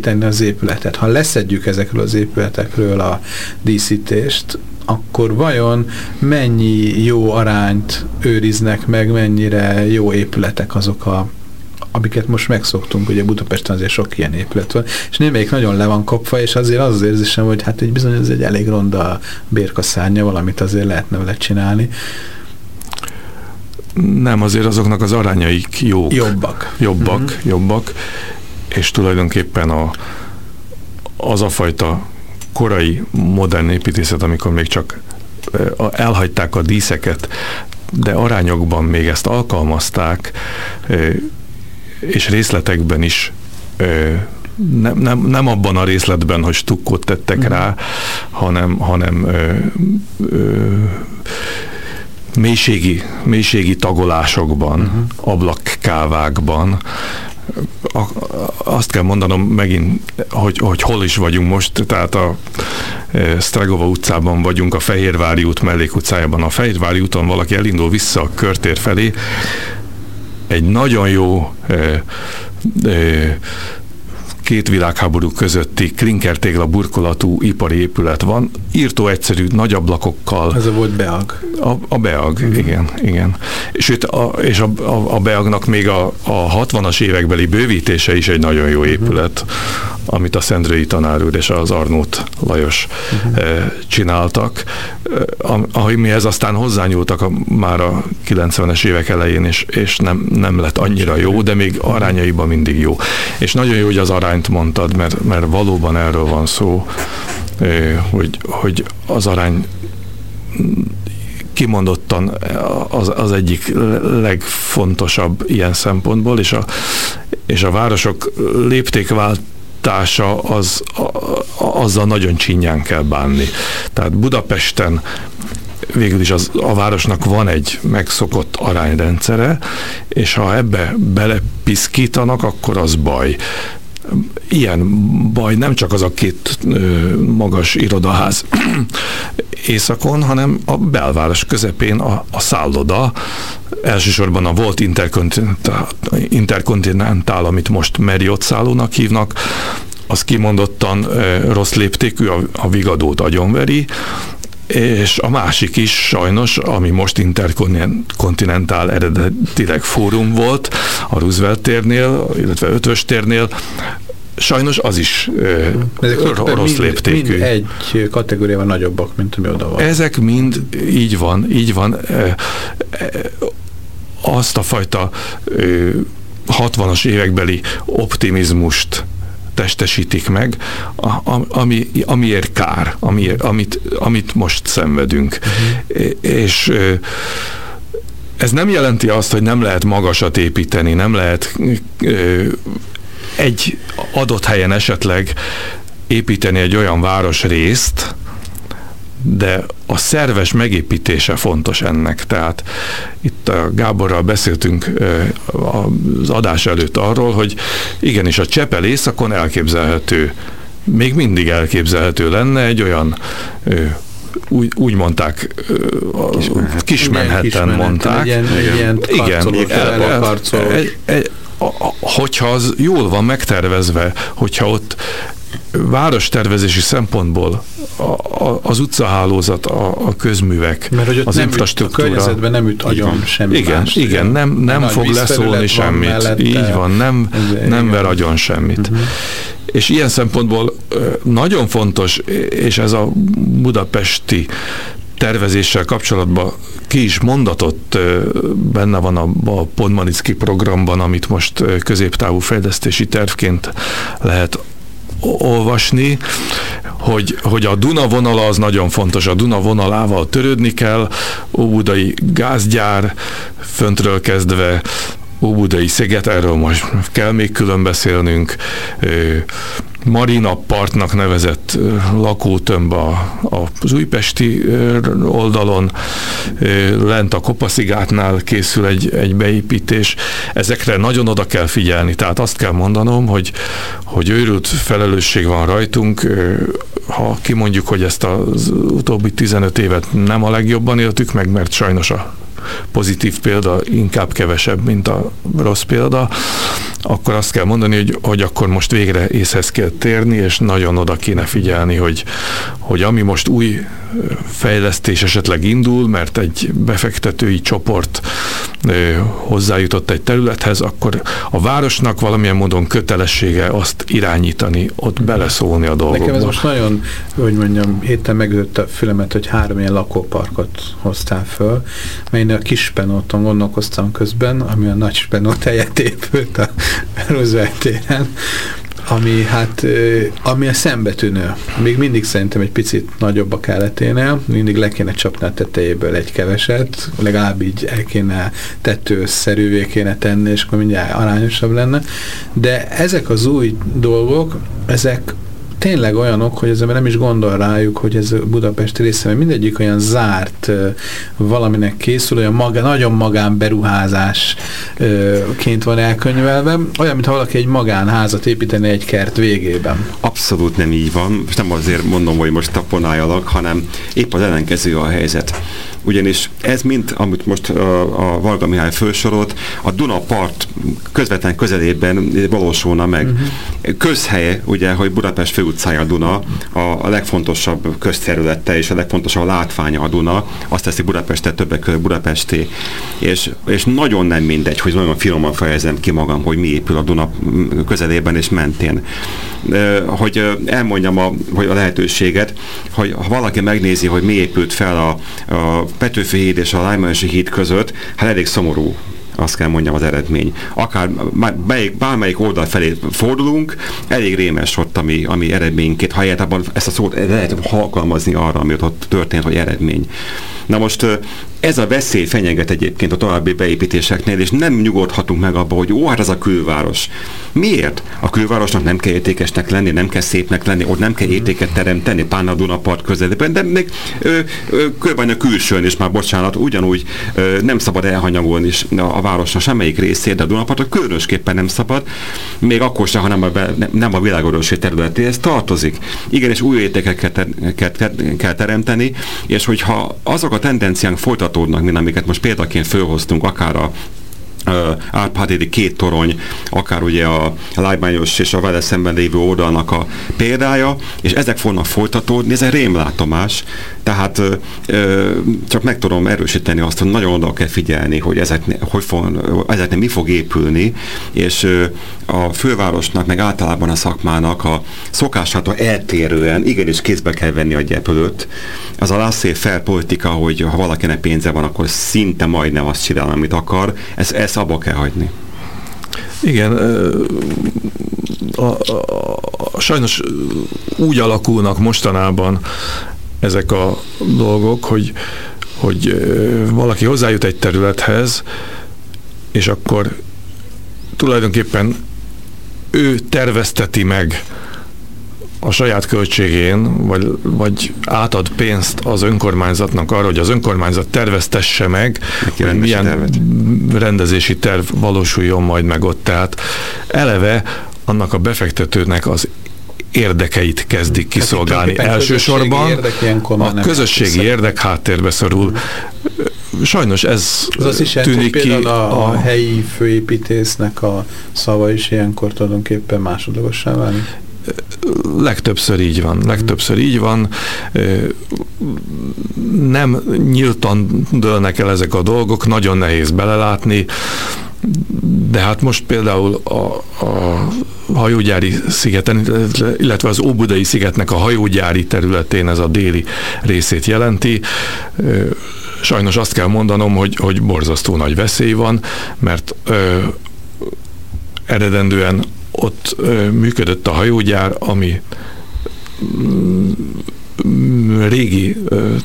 tenni az épületet. Ha leszedjük ezekről az épületekről a díszítést, akkor vajon mennyi jó arányt őriznek meg, mennyire jó épületek azok a amiket most megszoktunk, ugye Budapesten azért sok ilyen épület van, és némelyik nagyon le van kopva, és azért az az érzésem, hogy hát egy bizony ez egy elég ronda bérkaszárnya, valamit azért lehetne vele csinálni. Nem, azért azoknak az arányaik jók. Jobbak. Jobbak, uh-huh. jobbak, és tulajdonképpen a, az a fajta korai modern építészet, amikor még csak elhagyták a díszeket, de arányokban még ezt alkalmazták, és részletekben is nem, nem, nem abban a részletben, hogy stukkot tettek mm. rá, hanem, hanem ö, ö, mélységi, mélységi tagolásokban, uh-huh. ablakkávákban, a, azt kell mondanom megint, hogy, hogy hol is vagyunk most, tehát a e, Stragova utcában vagyunk, a Fehérvári út mellékutcájában. A Fehérvári úton valaki elindul vissza a körtér felé, egy nagyon jó e, e, két világháború közötti klinkertégla burkolatú ipari épület van, írtó egyszerű, nagy ablakokkal. Ez a volt Beag. A, a Beag, uh-huh. igen, igen. Sőt, a, és a, a, a Beagnak még a, a 60-as évekbeli bővítése is egy nagyon jó épület, uh-huh. amit a Szendrői tanár úr és az Arnót Lajos uh-huh. csináltak, amihez aztán hozzányúltak a, már a 90-es évek elején, és, és nem, nem lett annyira jó, de még arányaiban mindig jó. És nagyon jó, hogy az arányt mondtad, mert, mert valóban erről van szó, hogy, hogy az arány kimondottan az, az egyik legfontosabb ilyen szempontból, és a, és a városok léptékváltása az, azzal nagyon csinyán kell bánni. Tehát Budapesten végül is az, a városnak van egy megszokott arányrendszere, és ha ebbe belepiszkítanak, akkor az baj ilyen baj nem csak az a két magas irodaház (clears throat) északon, hanem a belváros közepén a, a szálloda, elsősorban a volt interkontinentál, amit most Marriott szállónak hívnak, az kimondottan rossz léptékű, a, a vigadót agyonveri, és a másik is sajnos, ami most interkontinentál eredetileg fórum volt, a Roosevelt térnél, illetve Ötvös térnél, sajnos az is Ezek rossz mind, léptékű. Mind egy kategóriával nagyobbak, mint ami oda van. Ezek mind így van, így van. Azt a fajta 60-as évekbeli optimizmust testesítik meg, ami, amiért kár, amiért, amit, amit most szenvedünk. Uh-huh. És ez nem jelenti azt, hogy nem lehet magasat építeni, nem lehet egy adott helyen esetleg építeni egy olyan városrészt, de a szerves megépítése fontos ennek. Tehát itt a Gáborral beszéltünk az adás előtt arról, hogy igenis a Csepel északon elképzelhető, még mindig elképzelhető lenne egy olyan úgy, úgy mondták, kismenheten mondták. Egy ilyen, ilyen igen, egy, egy, hogyha az jól van megtervezve, hogyha ott várostervezési szempontból a, a, az utcahálózat, a, a közművek, Mert hogy az nem infrastruktúra. Üt, a környezetben nem üt agyon semmi Igen, más, igen nem, nem fog leszólni semmit. Mellette, Így van, nem, nem ver agyon semmit. Uh-huh. És ilyen szempontból nagyon fontos, és ez a budapesti tervezéssel kapcsolatban ki is mondatott, benne van a, a Podmanicki programban, amit most középtávú fejlesztési tervként lehet olvasni, hogy, hogy a Duna vonala az nagyon fontos, a Duna vonalával törődni kell, Óbudai gázgyár föntről kezdve Óbudai sziget, erről most kell még külön beszélnünk, Marina Partnak nevezett lakótömb a, az újpesti oldalon, lent a Kopaszigátnál készül egy, egy beépítés. Ezekre nagyon oda kell figyelni, tehát azt kell mondanom, hogy, hogy őrült felelősség van rajtunk, ha kimondjuk, hogy ezt az utóbbi 15 évet nem a legjobban éltük meg, mert sajnos a pozitív példa inkább kevesebb, mint a rossz példa, akkor azt kell mondani, hogy, hogy akkor most végre észhez kell térni, és nagyon oda kéne figyelni, hogy, hogy ami most új fejlesztés esetleg indul, mert egy befektetői csoport hozzájutott egy területhez, akkor a városnak valamilyen módon kötelessége azt irányítani, ott beleszólni a dolgokba. Nekem ez most nagyon, hogy mondjam, héten megütött a fülemet, hogy három ilyen lakóparkot hoztál föl, mert én a kis spenóton gondolkoztam közben, ami a nagy spenót helyett épült a Roosevelt téren, ami hát, ami a szembetűnő. Még mindig szerintem egy picit nagyobb a keleténél, mindig le kéne csapni a tetejéből egy keveset, legalább így el kéne tetőszerűvé kéne tenni, és akkor mindjárt arányosabb lenne. De ezek az új dolgok, ezek tényleg olyanok, hogy az ember nem is gondol rájuk, hogy ez Budapest része, mert mindegyik olyan zárt valaminek készül, olyan maga, nagyon magán beruházásként van elkönyvelve, olyan, mintha valaki egy magánházat építeni egy kert végében. Abszolút nem így van, és nem azért mondom, hogy most taponáljalak, hanem épp az ellenkező a helyzet ugyanis ez mind, amit most a, a Varga Mihály felsorolt, a Duna part közvetlen közelében valósulna meg. Uh-huh. Közhelye, ugye, hogy Budapest főutcája a Duna, a, a legfontosabb közterülete és a legfontosabb látványa a Duna, azt teszi Budapestet többek között Budapesté. És, és nagyon nem mindegy, hogy nagyon finoman fejezem ki magam, hogy mi épül a Duna közelében és mentén. Hogy elmondjam a, hogy a lehetőséget, hogy ha valaki megnézi, hogy mi épült fel a, a Petőfi híd és a Lájmányosi híd között, hát elég szomorú azt kell mondjam az eredmény. Akár melyik, bármelyik oldal felé fordulunk, elég rémes ott, ami, ami eredményként, ha abban ezt a szót lehet alkalmazni arra, ami ott történt, hogy eredmény. Na most ez a veszély fenyeget egyébként a további beépítéseknél, és nem nyugodhatunk meg abba, hogy ó, hát ez a külváros. Miért? A külvárosnak nem kell értékesnek lenni, nem kell szépnek lenni, ott nem kell értéket teremteni, pán a Dunapart közelében, de még körben a külsőn is már, bocsánat, ugyanúgy ö, nem szabad elhanyagolni is a városnak semmelyik részét, de a Dunapartot különösképpen nem szabad, még akkor sem, ha nem a, nem a világorosi területéhez tartozik. Igenis új értékeket kell, kell teremteni, és hogyha azok a tendenciánk folytatódnak, mint amiket most példaként fölhoztunk, akár a Árpádédi két torony, akár ugye a lábányos és a vele szemben lévő oldalnak a példája, és ezek fognak folytatódni, ez egy rémlátomás, tehát ö, csak meg tudom erősíteni azt, hogy nagyon oda kell figyelni, hogy ezeknek, hogy fog, ezeknek mi fog épülni, és ö, a fővárosnak, meg általában a szakmának a szokásától eltérően igenis kézbe kell venni a gyepölőt. Az a lászé fair politika, hogy ha valakinek pénze van, akkor szinte majdnem azt csinál, amit akar, ez, ez kell hagyni. Igen, a, a, a, sajnos úgy alakulnak mostanában ezek a dolgok, hogy, hogy valaki hozzájut egy területhez, és akkor tulajdonképpen ő tervezteti meg a saját költségén, vagy, vagy átad pénzt az önkormányzatnak arra, hogy az önkormányzat terveztesse meg, hogy milyen tervet. rendezési terv valósuljon majd meg ott. Tehát eleve annak a befektetőnek az érdekeit kezdik kiszolgálni. Elsősorban a közösségi érdek háttérbe szorul. Sajnos ez az azt is tűnik ki. A, a helyi főépítésznek a szava is ilyenkor tulajdonképpen másodogossá válni? Legtöbbször így van, legtöbbször így van. Nem nyíltan dőlnek el ezek a dolgok, nagyon nehéz belelátni, de hát most például a, a hajógyári szigeten, illetve az Óbudai szigetnek a hajógyári területén ez a déli részét jelenti. Sajnos azt kell mondanom, hogy, hogy borzasztó nagy veszély van, mert eredendően ott működött a hajógyár, ami mm, régi,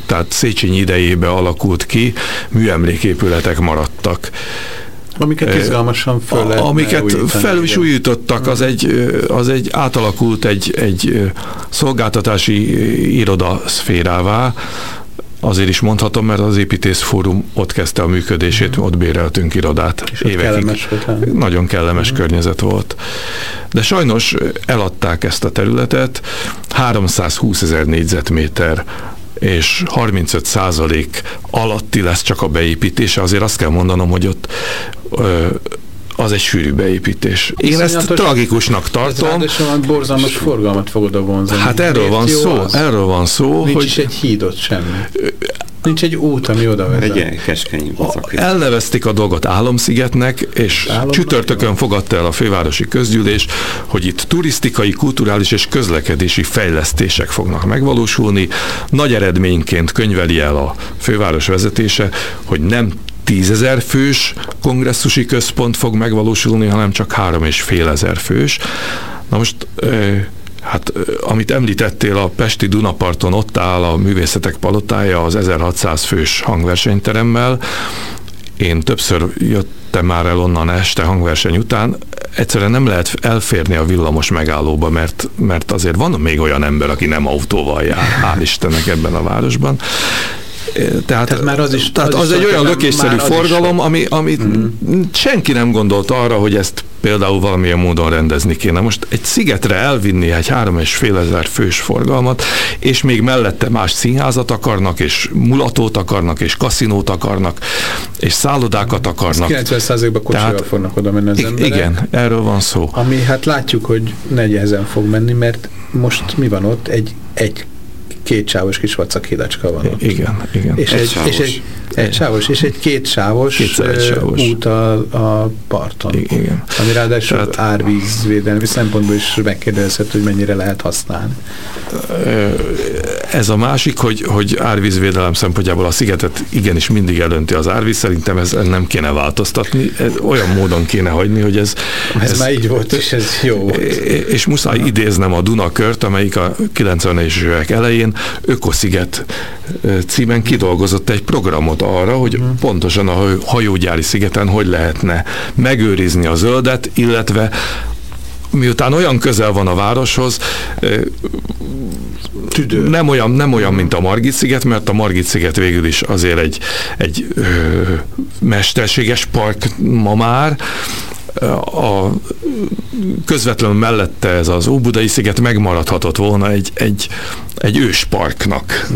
tehát Széchenyi idejébe alakult ki, műemléképületek maradtak. Amiket izgalmasan föl lehet Amiket fel is újítottak, az egy, az egy átalakult egy, egy szolgáltatási iroda szférává, Azért is mondhatom, mert az építészfórum ott kezdte a működését, mm. ott béreltünk irodát És évekig. Kellemes volt, Nagyon kellemes mm. környezet volt. De sajnos eladták ezt a területet, 320 ezer négyzetméter és 35 százalék alatti lesz csak a beépítése, azért azt kell mondanom, hogy ott ö, az egy sűrű beépítés. Én ezt tragikusnak tartom. Ez borzalmas forgalmat fog oda vonzani. Hát erről van szó, az? erről van szó. Nincs hogy is egy hídot semmi. Nincs egy út, ami oda vezet. Egy keskeny Elnevezték a dolgot Álomszigetnek, és Álom csütörtökön fogadta el a fővárosi közgyűlés, hogy itt turisztikai, kulturális és közlekedési fejlesztések fognak megvalósulni. Nagy eredményként könyveli el a főváros vezetése, hogy nem tízezer fős kongresszusi központ fog megvalósulni, hanem csak három és fél ezer fős. Na most Hát, amit említettél, a Pesti Dunaparton ott áll a Művészetek Palotája az 1600 fős hangversenyteremmel. Én többször jöttem már el onnan este hangverseny után. Egyszerűen nem lehet elférni a villamos megállóba, mert, mert azért van még olyan ember, aki nem autóval jár, hál' Istennek ebben a városban Tehát, Tehát már az is- tehát az az, is egy olyan lökésszerű forgalom, ami, amit Mhm. senki nem gondolt arra, hogy ezt például valamilyen módon rendezni kéne. Most egy szigetre elvinni egy három és fél ezer fős forgalmat, és még mellette más színházat akarnak, és mulatót akarnak, és kaszinót akarnak, és szállodákat akarnak. 90%-ban kocsival Tehát- fognak oda menni az emberek. igen, erről van szó. Ami hát látjuk, hogy negyezen fog menni, mert most mi van ott? Egy, egy kétsávos kis vacakélacska van ott. Igen, igen. És Egy egy, sávos. és egy, egy sávos, és egy kétsávos, Kétszer egy ö, sávos. út a, a parton. Igen. Ami ráadásul Tehát- árvízvédelmi szempontból is megkérdezhető, hogy mennyire lehet használni. Ez a másik, hogy, hogy árvízvédelem szempontjából a szigetet igenis mindig elönti az árvíz, szerintem ez nem kéne változtatni, ez olyan módon kéne hagyni, hogy ez... Ez, ez már így volt, és ez jó volt. És muszáj idéznem a Dunakört, amelyik a 90-es évek elején Ökosziget címen kidolgozott egy programot arra, hogy Mhm. pontosan a hajó- hajógyári szigeten hogy lehetne megőrizni a zöldet, illetve miután olyan közel van a városhoz, Tüdő. nem olyan, nem olyan, mint a Margit-sziget, mert a Margit-sziget végül is azért egy, egy ö, mesterséges park ma már, a közvetlenül mellette ez az Óbudai sziget megmaradhatott volna egy, egy, egy ősparknak.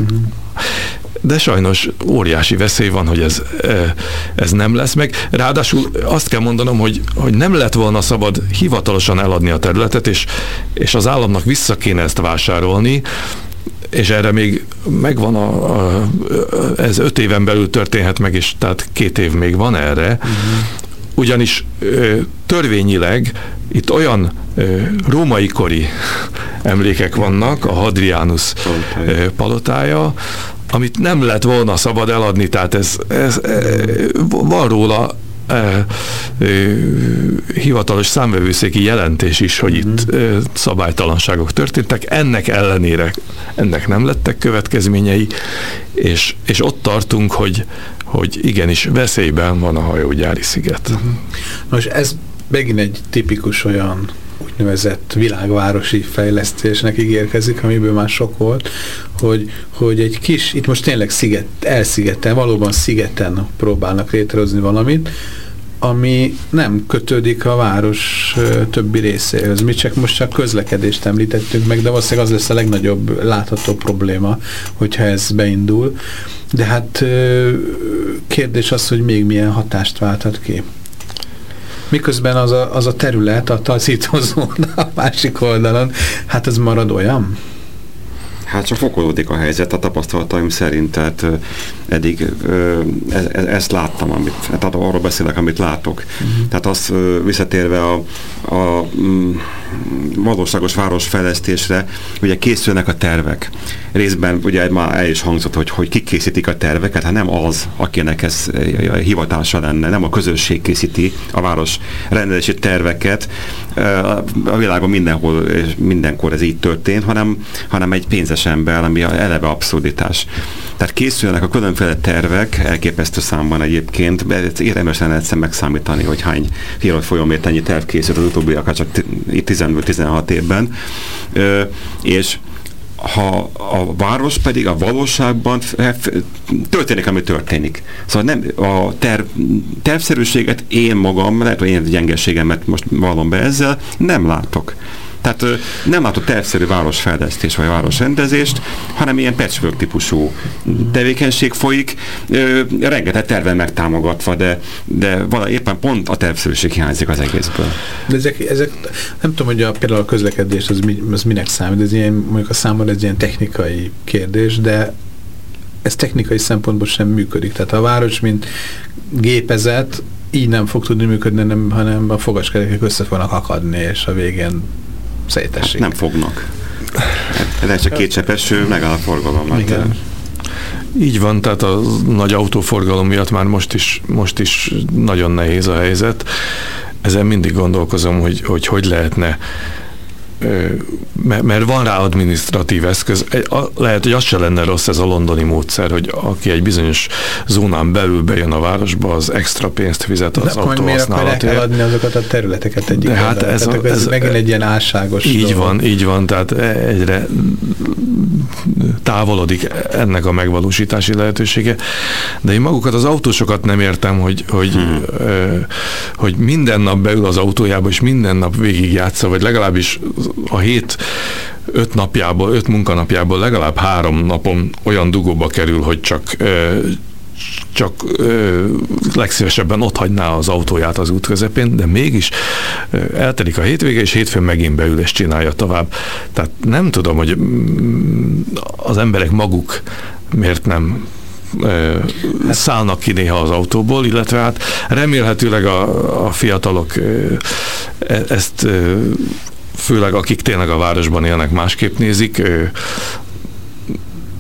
De sajnos óriási veszély van, hogy ez, eh, ez nem lesz meg. Ráadásul azt kell mondanom, hogy, hogy nem lett volna szabad hivatalosan eladni a területet, és, és az államnak vissza kéne ezt vásárolni, és erre még megvan a, a, ez öt éven belül történhet meg, és tehát két év még van erre, uh-huh. ugyanis törvényileg itt olyan római kori emlékek vannak, a Hadrianus Palotája. Amit nem lett volna szabad eladni, tehát ez, ez ö, van róla e, e, hivatalos számvevőszéki jelentés is, hogy itt e, szabálytalanságok történtek, ennek ellenére ennek nem lettek következményei, és, és ott tartunk, hogy, hogy igenis veszélyben van a hajógyári sziget. Most ez megint egy tipikus olyan úgynevezett világvárosi fejlesztésnek ígérkezik, amiből már sok volt, hogy, hogy egy kis, itt most tényleg sziget, elszigeten, valóban szigeten próbálnak létrehozni valamit, ami nem kötődik a város többi részéhez. Mi csak most csak közlekedést említettünk meg, de valószínűleg az lesz a legnagyobb látható probléma, hogyha ez beindul. De hát kérdés az, hogy még milyen hatást válthat ki. Miközben az a, az a terület, a taszítozó a másik oldalon, hát ez marad olyan? Hát csak fokozódik a helyzet a tapasztalataim szerint, tehát eddig e, e, ezt láttam, amit, tehát arról beszélek, amit látok. Uh-huh. Tehát azt visszatérve a, a mm, valóságos városfejlesztésre ugye készülnek a tervek. Részben ugye már el is hangzott, hogy, hogy kik készítik a terveket, hát nem az, akinek ez eh, eh, hivatása lenne, nem a közösség készíti a város rendelési terveket. Eh, a világon mindenhol és mindenkor ez így történt, hanem, hanem egy pénzes ember, ami eleve abszurditás. Tehát készülnek a különféle tervek, elképesztő számban egyébként, érdemes lenne egyszer megszámítani, hogy hány fél folyamért ennyi terv készült az utóbbi utóbbiak, csak 10 az elmúlt 16 évben, ö, és ha a város pedig a valóságban történik, ami történik. Szóval nem a terv, tervszerűséget én magam, lehet, hogy én gyengeségemet most vallom be ezzel, nem látok. Tehát nem látok tervszerű városfejlesztés vagy városrendezést, hanem ilyen patchwork típusú tevékenység folyik, rengeteg terven megtámogatva, de, de vala éppen pont a tervszerűség hiányzik az egészből. De ezek, ezek nem tudom, hogy a, például a közlekedés az, mi, az minek számít, ez ilyen, mondjuk a számomra ez ilyen technikai kérdés, de ez technikai szempontból sem működik. Tehát a város, mint gépezet, így nem fog tudni működni, nem, hanem a fogaskerekek össze fognak akadni, és a végén szétesik. Nem fognak. Ez csak két csepp eső, megáll a forgalom. Hát, Igen. Így van, tehát a nagy autóforgalom miatt már most is, most is nagyon nehéz a helyzet. Ezen mindig gondolkozom, hogy hogy, hogy lehetne mert van rá adminisztratív eszköz. Lehet, hogy az se lenne rossz ez a londoni módszer, hogy aki egy bizonyos zónán belül bejön a városba, az extra pénzt fizet az autó miért el kell adni azokat a területeket egyik De hát ez, a, ez, ez megint egy ilyen álságos Így dolog. van, így van, tehát egyre távolodik ennek a megvalósítási lehetősége. De én magukat az autósokat nem értem, hogy, hogy, hmm. hogy minden nap beül az autójába, és minden nap végig játsza, vagy legalábbis a hét öt napjából, öt munkanapjából legalább három napon olyan dugóba kerül, hogy csak csak ö, legszívesebben ott hagyná az autóját az út közepén, de mégis ö, eltelik a hétvége, és hétfőn megint beül és csinálja tovább. Tehát nem tudom, hogy mm, az emberek maguk miért nem szállnak ki néha az autóból, illetve hát remélhetőleg a, a fiatalok e, ezt főleg akik tényleg a városban élnek, másképp nézik,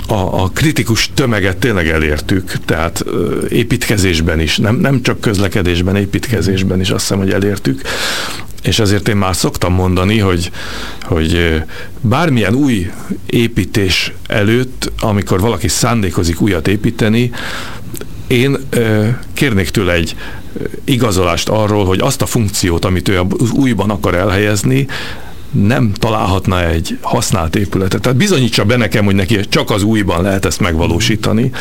a, a kritikus tömeget tényleg elértük, tehát építkezésben is, nem, nem csak közlekedésben, építkezésben is azt hiszem, hogy elértük, és ezért én már szoktam mondani, hogy, hogy bármilyen új építés előtt, amikor valaki szándékozik újat építeni, én kérnék tőle egy igazolást arról, hogy azt a funkciót, amit ő újban akar elhelyezni, nem találhatna egy használt épületet. Tehát bizonyítsa be nekem, hogy neki csak az újban lehet ezt megvalósítani,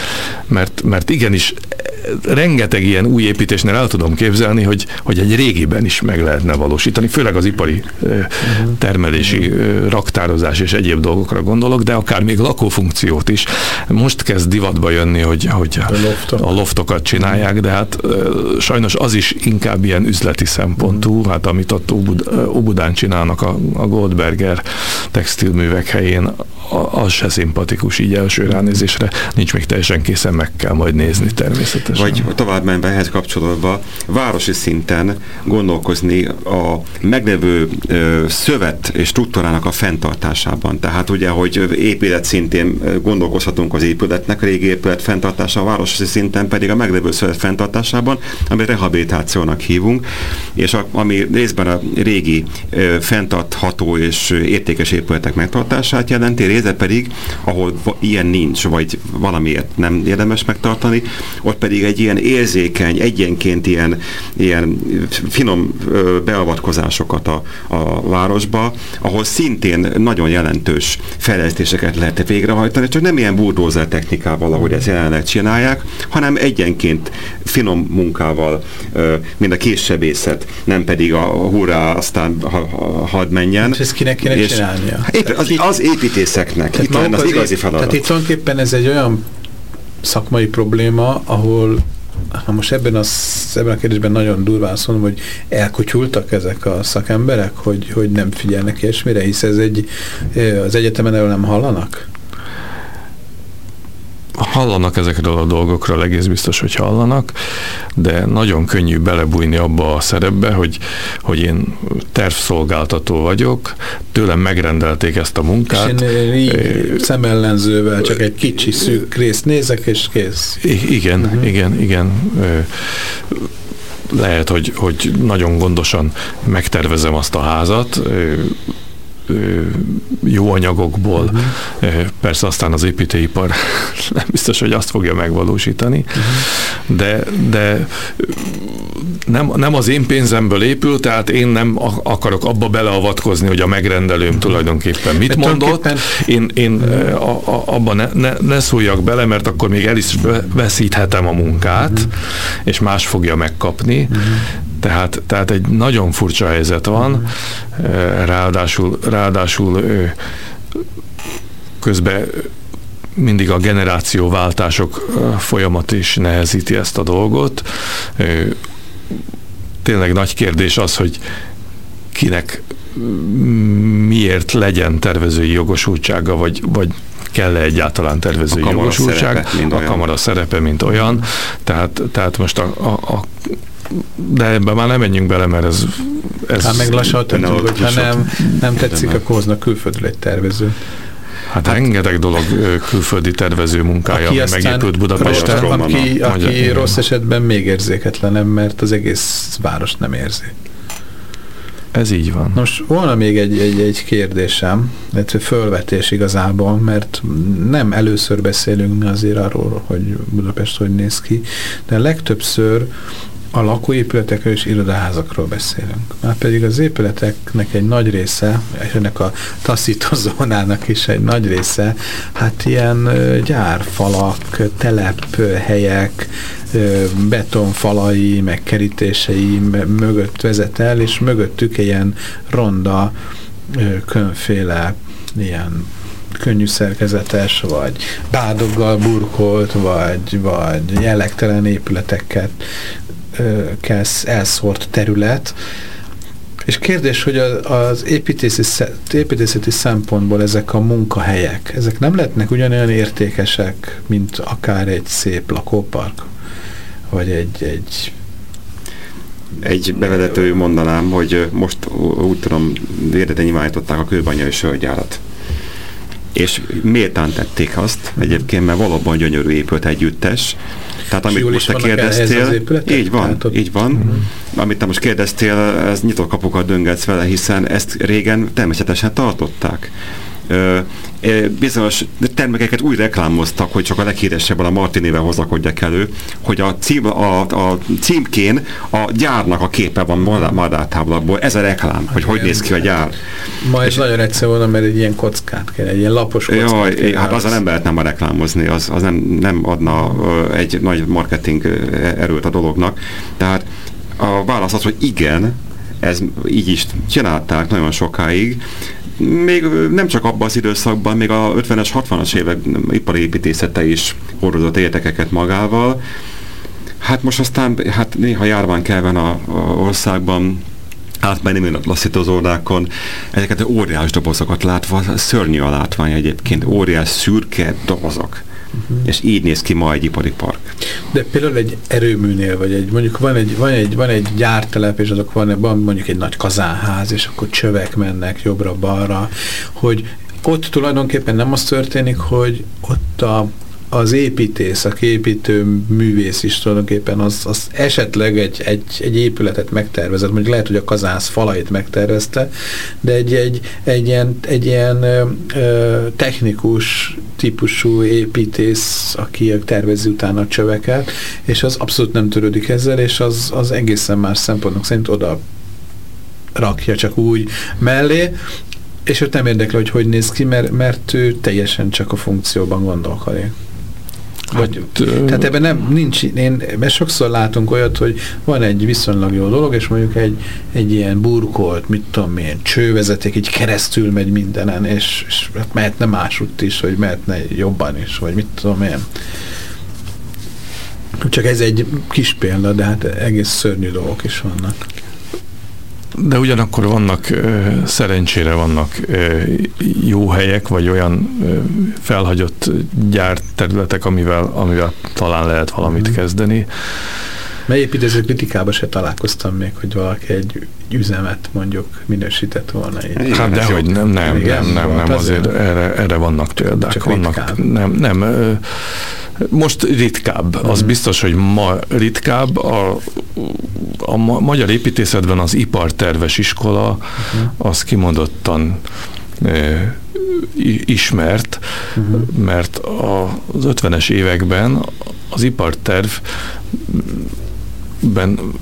mert, mert igenis rengeteg ilyen új építésnél el tudom képzelni, hogy, hogy egy régiben is meg lehetne valósítani, főleg az ipari termelési raktározás és egyéb dolgokra gondolok, de akár még lakófunkciót is. Most kezd divatba jönni, hogy, hogy a, loftok. a loftokat csinálják, de hát sajnos az is inkább ilyen üzleti szempontú, hát amit ott Óbudán csinálnak a, a Goldberger textilművek helyén, az se szimpatikus így első ránézésre. Nincs még teljesen készen, meg kell majd nézni természetesen. Vagy tovább menve ehhez kapcsolódva, városi szinten gondolkozni a meglevő ö, szövet és struktúrának a fenntartásában. Tehát ugye, hogy épület szintén gondolkozhatunk az épületnek, a régi épület fenntartása, a városi szinten pedig a meglevő szövet fenntartásában, amit rehabilitációnak hívunk, és a, ami részben a régi ö, fenntartható és értékes épületek megtartását jelenti, része pedig, ahol ilyen nincs, vagy valamiért nem érdemes megtartani, ott pedig egy ilyen érzékeny, egyenként ilyen, ilyen finom beavatkozásokat a, a városba, ahol szintén nagyon jelentős fejlesztéseket lehet végrehajtani, csak nem ilyen buldózer technikával, ahogy ezt jelenleg csinálják, hanem egyenként finom munkával, mint a késsebészet, nem pedig a hurrá, aztán ha, ha, hadd menjen. És ezt kinek kéne és csinálnia? Épp, az, az építészeknek. Itt az igazi feladat. Tehát itt tulajdonképpen ez egy olyan szakmai probléma, ahol ha most ebben a, ebben a kérdésben nagyon durván azt hogy elkotyultak ezek a szakemberek, hogy, hogy nem figyelnek ilyesmire, hisz ez egy, az egyetemen erről nem hallanak? Hallanak ezekről a dolgokról, egész biztos, hogy hallanak, de nagyon könnyű belebújni abba a szerepbe, hogy, hogy én tervszolgáltató vagyok, tőlem megrendelték ezt a munkát. És én így szemellenzővel csak egy kicsi szűk részt nézek, és kész. Igen, uh mhm. -huh. igen, igen lehet, hogy, hogy nagyon gondosan megtervezem azt a házat, jó anyagokból. Uh-huh. Persze aztán az építőipar (laughs) nem biztos, hogy azt fogja megvalósítani, uh-huh. de, de nem, nem az én pénzemből épül, tehát én nem akarok abba beleavatkozni, hogy a megrendelőm uh-huh. tulajdonképpen mit de mondott. Én, én a, a, abba ne, ne, ne szóljak bele, mert akkor még el is veszíthetem a munkát, uh-huh. és más fogja megkapni. Uh-huh. Tehát, tehát egy nagyon furcsa helyzet van, ráadásul, ráadásul közben mindig a generációváltások folyamat is nehezíti ezt a dolgot. Tényleg nagy kérdés az, hogy kinek miért legyen tervezői jogosultsága, vagy, vagy kell-e egyáltalán tervezői a jogosultság, szerepe, a kamara szerepe, mint olyan. Tehát, tehát most a, a, a de ebben már nem menjünk bele, mert ez... ez hát meg lassan tudjuk, hogyha nem, nem tetszik, akkor hoznak külföldről egy tervező. Hát, hát rengeteg dolog külföldi tervező munkája, aki megépült Budapesten. Aki, aki rossz esetben még érzéketlenem, mert az egész város nem érzi. Ez így van. Nos, volna még egy, egy, egy kérdésem, illetve fölvetés igazából, mert nem először beszélünk mi azért arról, hogy Budapest hogy néz ki, de legtöbbször a lakóépületekről és irodaházakról beszélünk. Már pedig az épületeknek egy nagy része, és ennek a taszítozónának is egy nagy része, hát ilyen gyárfalak, telephelyek, betonfalai, meg kerítései mögött vezet el, és mögöttük ilyen ronda, különféle ilyen könnyű szerkezetes, vagy bádoggal burkolt, vagy, vagy jellegtelen épületeket elszórt terület, és kérdés, hogy az építészeti, szempontból ezek a munkahelyek, ezek nem lehetnek ugyanolyan értékesek, mint akár egy szép lakópark? Vagy egy, egy egy bevezető mondanám, hogy most úgy tudom, érdeten nyilvánították a kőbanyai sörgyárat. És méltán tették azt egyébként, mert valóban gyönyörű épült együttes, tehát amit most te kérdeztél, így van, ott... így van. Uh-huh. Amit te most kérdeztél, ez nyitott kapukat döngetsz vele, hiszen ezt régen természetesen tartották bizonyos termékeket úgy reklámoztak, hogy csak a leghíresebben a Martinével hozakodjak elő, hogy a, cím, a, a címkén a gyárnak a képe van madártáblakból. Ez a reklám, hogy hogy néz ki a gyár. Ma ez nagyon egyszerű volna, mert egy ilyen kockát kell, egy ilyen lapos kockát Jaj, kell. Hát azzal nem lehetne ma reklámozni, az, az nem, nem adna egy nagy marketing erőt a dolognak. Tehát a válasz az, hogy igen, ez így is csinálták nagyon sokáig, még nem csak abban az időszakban, még a 50-es, 60-as évek ipari építészete is hordozott értekeket magával. Hát most aztán hát néha járván kellven a, a országban átmenni a lasszítozódákon, ezeket óriás dobozokat látva, szörnyű a látvány egyébként, óriás szürke dobozok Uh-huh. És így néz ki ma egy ipari park. De például egy erőműnél, vagy egy, mondjuk van egy, van egy, van egy gyártelep, és azok van, van mondjuk egy nagy kazánház, és akkor csövek mennek jobbra-balra, hogy ott tulajdonképpen nem az történik, hogy ott a az építész, a képítő művész is tulajdonképpen az, az esetleg egy, egy, egy épületet megtervezett, mondjuk lehet, hogy a kazász falait megtervezte, de egy, egy, egy ilyen, egy ilyen ö, technikus típusú építész, aki tervezi utána a csöveket, és az abszolút nem törődik ezzel, és az, az egészen más szempontok szerint oda rakja csak úgy mellé, és őt nem érdekel, hogy hogy néz ki, mert, mert ő teljesen csak a funkcióban gondolkodik. Vagy, hát, tehát ebben nem, nincs, én, mert sokszor látunk olyat, hogy van egy viszonylag jó dolog, és mondjuk egy, egy ilyen burkolt, mit tudom én, csővezeték, így keresztül megy mindenen, és, és mehetne másutt is, hogy mehetne jobban is, vagy mit tudom én. Csak ez egy kis példa, de hát egész szörnyű dolgok is vannak. De ugyanakkor vannak, szerencsére vannak jó helyek, vagy olyan felhagyott gyárterületek, amivel, amivel talán lehet valamit mm. kezdeni. Mely építőző kritikába se találkoztam még, hogy valaki egy üzemet mondjuk minősített volna. Így. Hát dehogy nem, nem, nem, nem, nem, azért erre, erre vannak példák. Csak vannak, nem, nem, most ritkább, az uh-huh. biztos, hogy ma ritkább. A, a magyar építészetben az iparterves iskola uh-huh. az kimondottan ismert, uh-huh. mert az 50-es években az ipartervben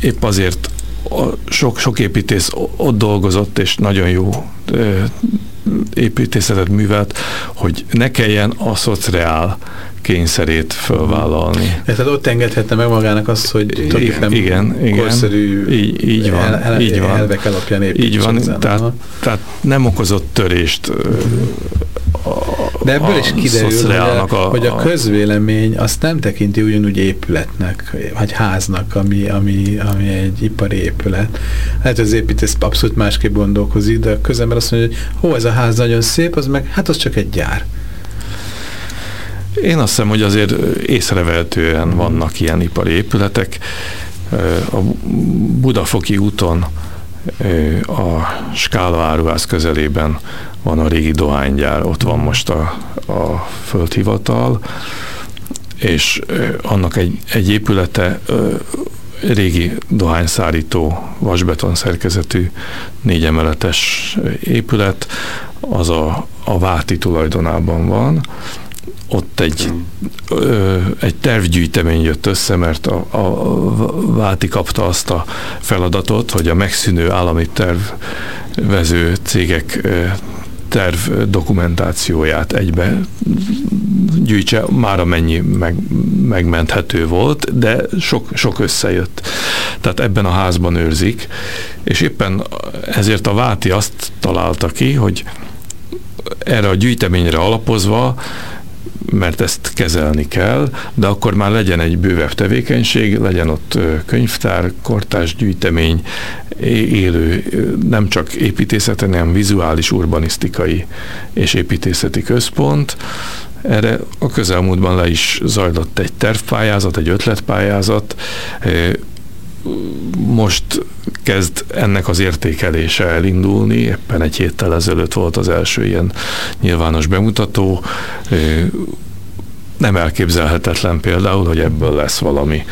épp azért sok, sok építész ott dolgozott, és nagyon jó építészetet művelt, hogy ne kelljen a szociál kényszerét fölvállalni. Tehát ott engedhetne meg magának azt, hogy igen, igen, igen, korszerű így, így van, el, el, így van, elvek alapján Így van, tehát, tehát nem okozott törést a, De ebből is kiderül, hogy a, hogy a közvélemény azt nem tekinti ugyanúgy épületnek, vagy háznak, ami, ami, ami egy ipari épület. Hát az építész abszolút másképp gondolkozik, de a közember azt mondja, hogy hó, ez a ház nagyon szép, az meg, hát az csak egy gyár. Én azt hiszem, hogy azért észrevehetően vannak ilyen ipari épületek. A Budafoki úton a Skála áruház közelében van a régi dohánygyár, ott van most a, a földhivatal, és annak egy, egy épülete régi dohányszárító vasbeton szerkezetű négyemeletes épület, az a, a Váti tulajdonában van. Ott egy, ö, egy tervgyűjtemény jött össze, mert a, a Váti kapta azt a feladatot, hogy a megszűnő állami tervező cégek terv dokumentációját egybe gyűjtse, már amennyi meg, megmenthető volt, de sok, sok összejött. Tehát ebben a házban őrzik, és éppen ezért a Váti azt találta ki, hogy erre a gyűjteményre alapozva mert ezt kezelni kell, de akkor már legyen egy bővebb tevékenység, legyen ott könyvtár, kortás gyűjtemény, élő, nem csak építészeti, hanem vizuális, urbanisztikai és építészeti központ. Erre a közelmúltban le is zajlott egy tervpályázat, egy ötletpályázat, most kezd ennek az értékelése elindulni, éppen egy héttel ezelőtt volt az első ilyen nyilvános bemutató. Nem elképzelhetetlen például, hogy ebből lesz valami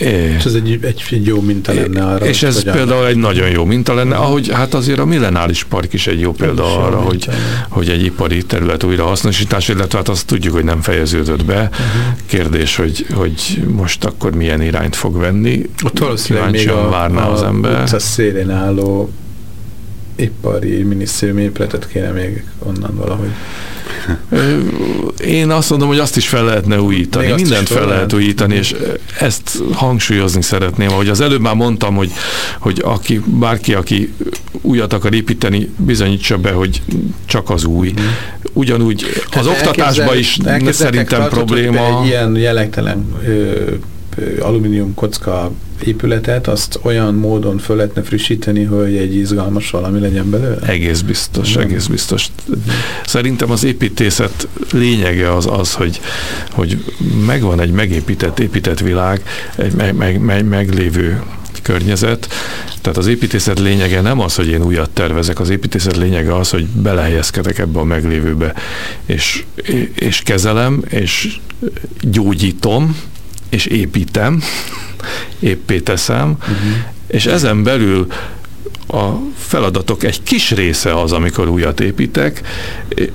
és ez egy, egy, egy jó minta lenne arra. És ez például egy nagyon jó minta lenne, ahogy hát azért a millenáris park is egy jó példa ez arra, hogy, hogy egy ipari terület újrahasznosítás, illetve hát azt tudjuk, hogy nem fejeződött be. Uh-huh. Kérdés, hogy, hogy most akkor milyen irányt fog venni. Ott valószínűleg még a, várná a az ember. utca szélén álló ipari minisztérium épületet kéne még onnan valahogy én azt mondom, hogy azt is fel lehetne újítani. Még Mindent fel lehet újítani, és ezt hangsúlyozni szeretném, hogy az előbb már mondtam, hogy, hogy aki, bárki, aki újat akar építeni, bizonyítsa be, hogy csak az új. Mhm. Ugyanúgy az oktatásban is szerintem probléma. Egy ilyen jelektelen alumínium kocka épületet, azt olyan módon föl lehetne frissíteni, hogy egy izgalmas valami legyen belőle? Egész biztos, Nem. egész biztos. Szerintem az építészet lényege az az, hogy, hogy megvan egy megépített, épített világ, egy meg, meg, meg, meglévő környezet. Tehát az építészet lényege nem az, hogy én újat tervezek, az építészet lényege az, hogy belehelyezkedek ebbe a meglévőbe, és, és kezelem, és gyógyítom, és építem, éppé teszem, uh-huh. és ezen belül a feladatok egy kis része az, amikor újat építek,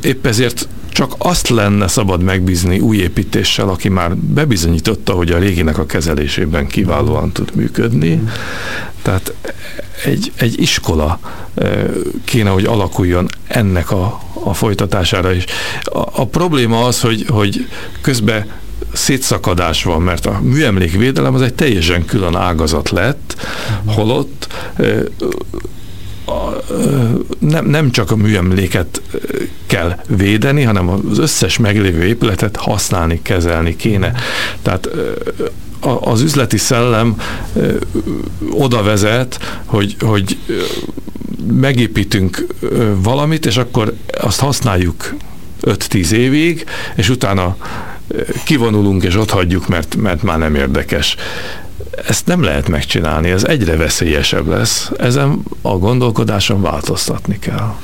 épp ezért csak azt lenne szabad megbízni új építéssel, aki már bebizonyította, hogy a réginek a kezelésében kiválóan tud működni. Tehát egy, egy iskola kéne, hogy alakuljon ennek a, a folytatására is. A, a probléma az, hogy, hogy közben szétszakadás van, mert a műemlékvédelem az egy teljesen külön ágazat lett, holott nem, nem csak a műemléket kell védeni, hanem az összes meglévő épületet használni, kezelni kéne. Tehát az üzleti szellem oda vezet, hogy, hogy megépítünk valamit, és akkor azt használjuk 5-10 évig, és utána kivonulunk és ott hagyjuk, mert, mert már nem érdekes. Ezt nem lehet megcsinálni, ez egyre veszélyesebb lesz. Ezen a gondolkodáson változtatni kell.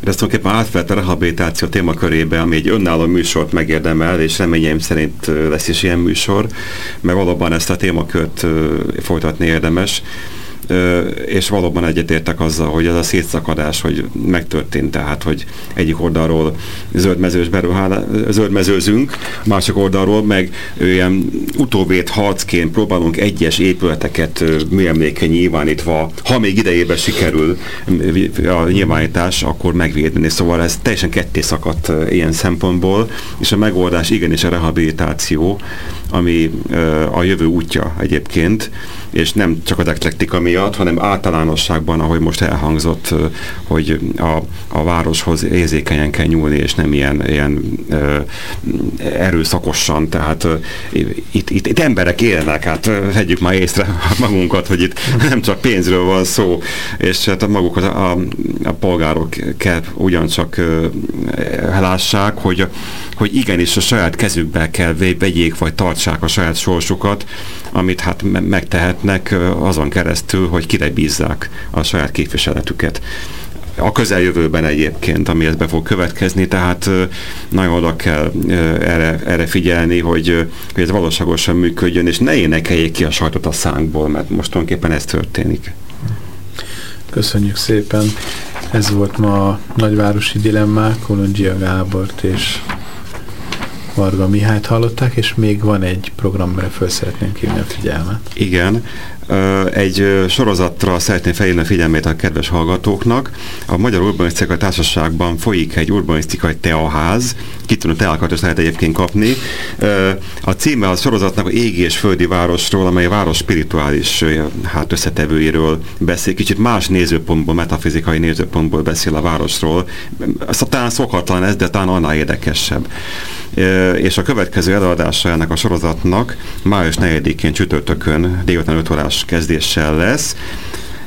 De ez tulajdonképpen átfelt a rehabilitáció témakörébe, ami egy önálló műsort megérdemel, és reményeim szerint lesz is ilyen műsor, mert valóban ezt a témakört folytatni érdemes és valóban egyetértek azzal, hogy ez a szétszakadás, hogy megtörtént, tehát, hogy egyik oldalról zöldmezős zöldmezőzünk, másik oldalról meg ilyen utóvét harcként próbálunk egyes épületeket műemléke nyilvánítva, ha még idejében sikerül a nyilvánítás, akkor megvédeni. Szóval ez teljesen ketté szakadt ilyen szempontból, és a megoldás igenis a rehabilitáció, ami a jövő útja egyébként, és nem csak az eklektika miatt, hanem általánosságban, ahogy most elhangzott, hogy a, a városhoz érzékenyen kell nyúlni, és nem ilyen, ilyen ö, erőszakosan, tehát ö, itt, itt, itt emberek élnek, hát vegyük már észre (laughs) magunkat, hogy itt nem csak pénzről van szó, és hát maguk a, a, a polgárok kell ugyancsak ö, lássák, hogy, hogy igenis a saját kezükbe kell vegyék, vagy tartsák a saját sorsukat, amit hát megtehetnek azon keresztül, hogy kire bízzák a saját képviseletüket. a közeljövőben egyébként, ami ezt be fog következni, tehát nagyon oda kell erre, erre figyelni, hogy, hogy ez valóságosan működjön, és ne énekeljék ki a sajtot a szánkból, mert most tulajdonképpen ez történik. Köszönjük szépen! Ez volt ma a nagyvárosi dilemmák, Kolondzsia Gábort és Varga Mihályt hallották, és még van egy program, amire föl szeretném kívni a figyelmet. Igen, egy sorozatra szeretném felhívni a figyelmét a kedves hallgatóknak. A Magyar Urbanisztikai Társaságban folyik egy urbanisztikai teaház, kitűnő teákat is lehet egyébként kapni. A címe a sorozatnak a égi és földi városról, amely a város spirituális hát összetevőiről beszél, kicsit más nézőpontból, metafizikai nézőpontból beszél a városról. Talán szokatlan ez, de talán annál érdekesebb és a következő előadása ennek a sorozatnak május 4-én csütörtökön délután 5 órás kezdéssel lesz.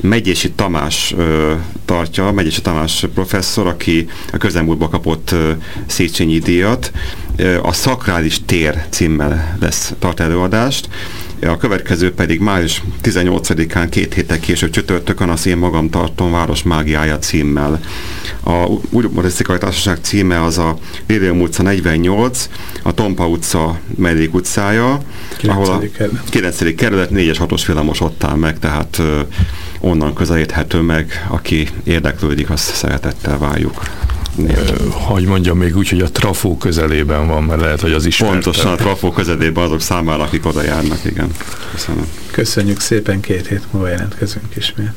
Megyési Tamás ö, tartja, Megyési Tamás professzor, aki a közelmúltban kapott ö, Széchenyi díjat. Ö, a Szakrális tér címmel lesz tart előadást. A következő pedig május 18-án, két héttel később csütörtökön az én magam tartom Város mágiája címmel. A Urbanisztikai Társaság címe az a Lilium utca 48, a Tompa utca Mellék utcája, 9. ahol a 9. kerület 4-es 6-os villamos ott áll meg, tehát onnan közelíthető meg, aki érdeklődik, azt szeretettel várjuk. Hogy mondjam még úgy, hogy a trafó közelében van, mert lehet, hogy az is Pontosan a trafó közelében azok számára, akik oda járnak, igen. Köszönöm. Köszönjük szépen, két hét múlva jelentkezünk ismét.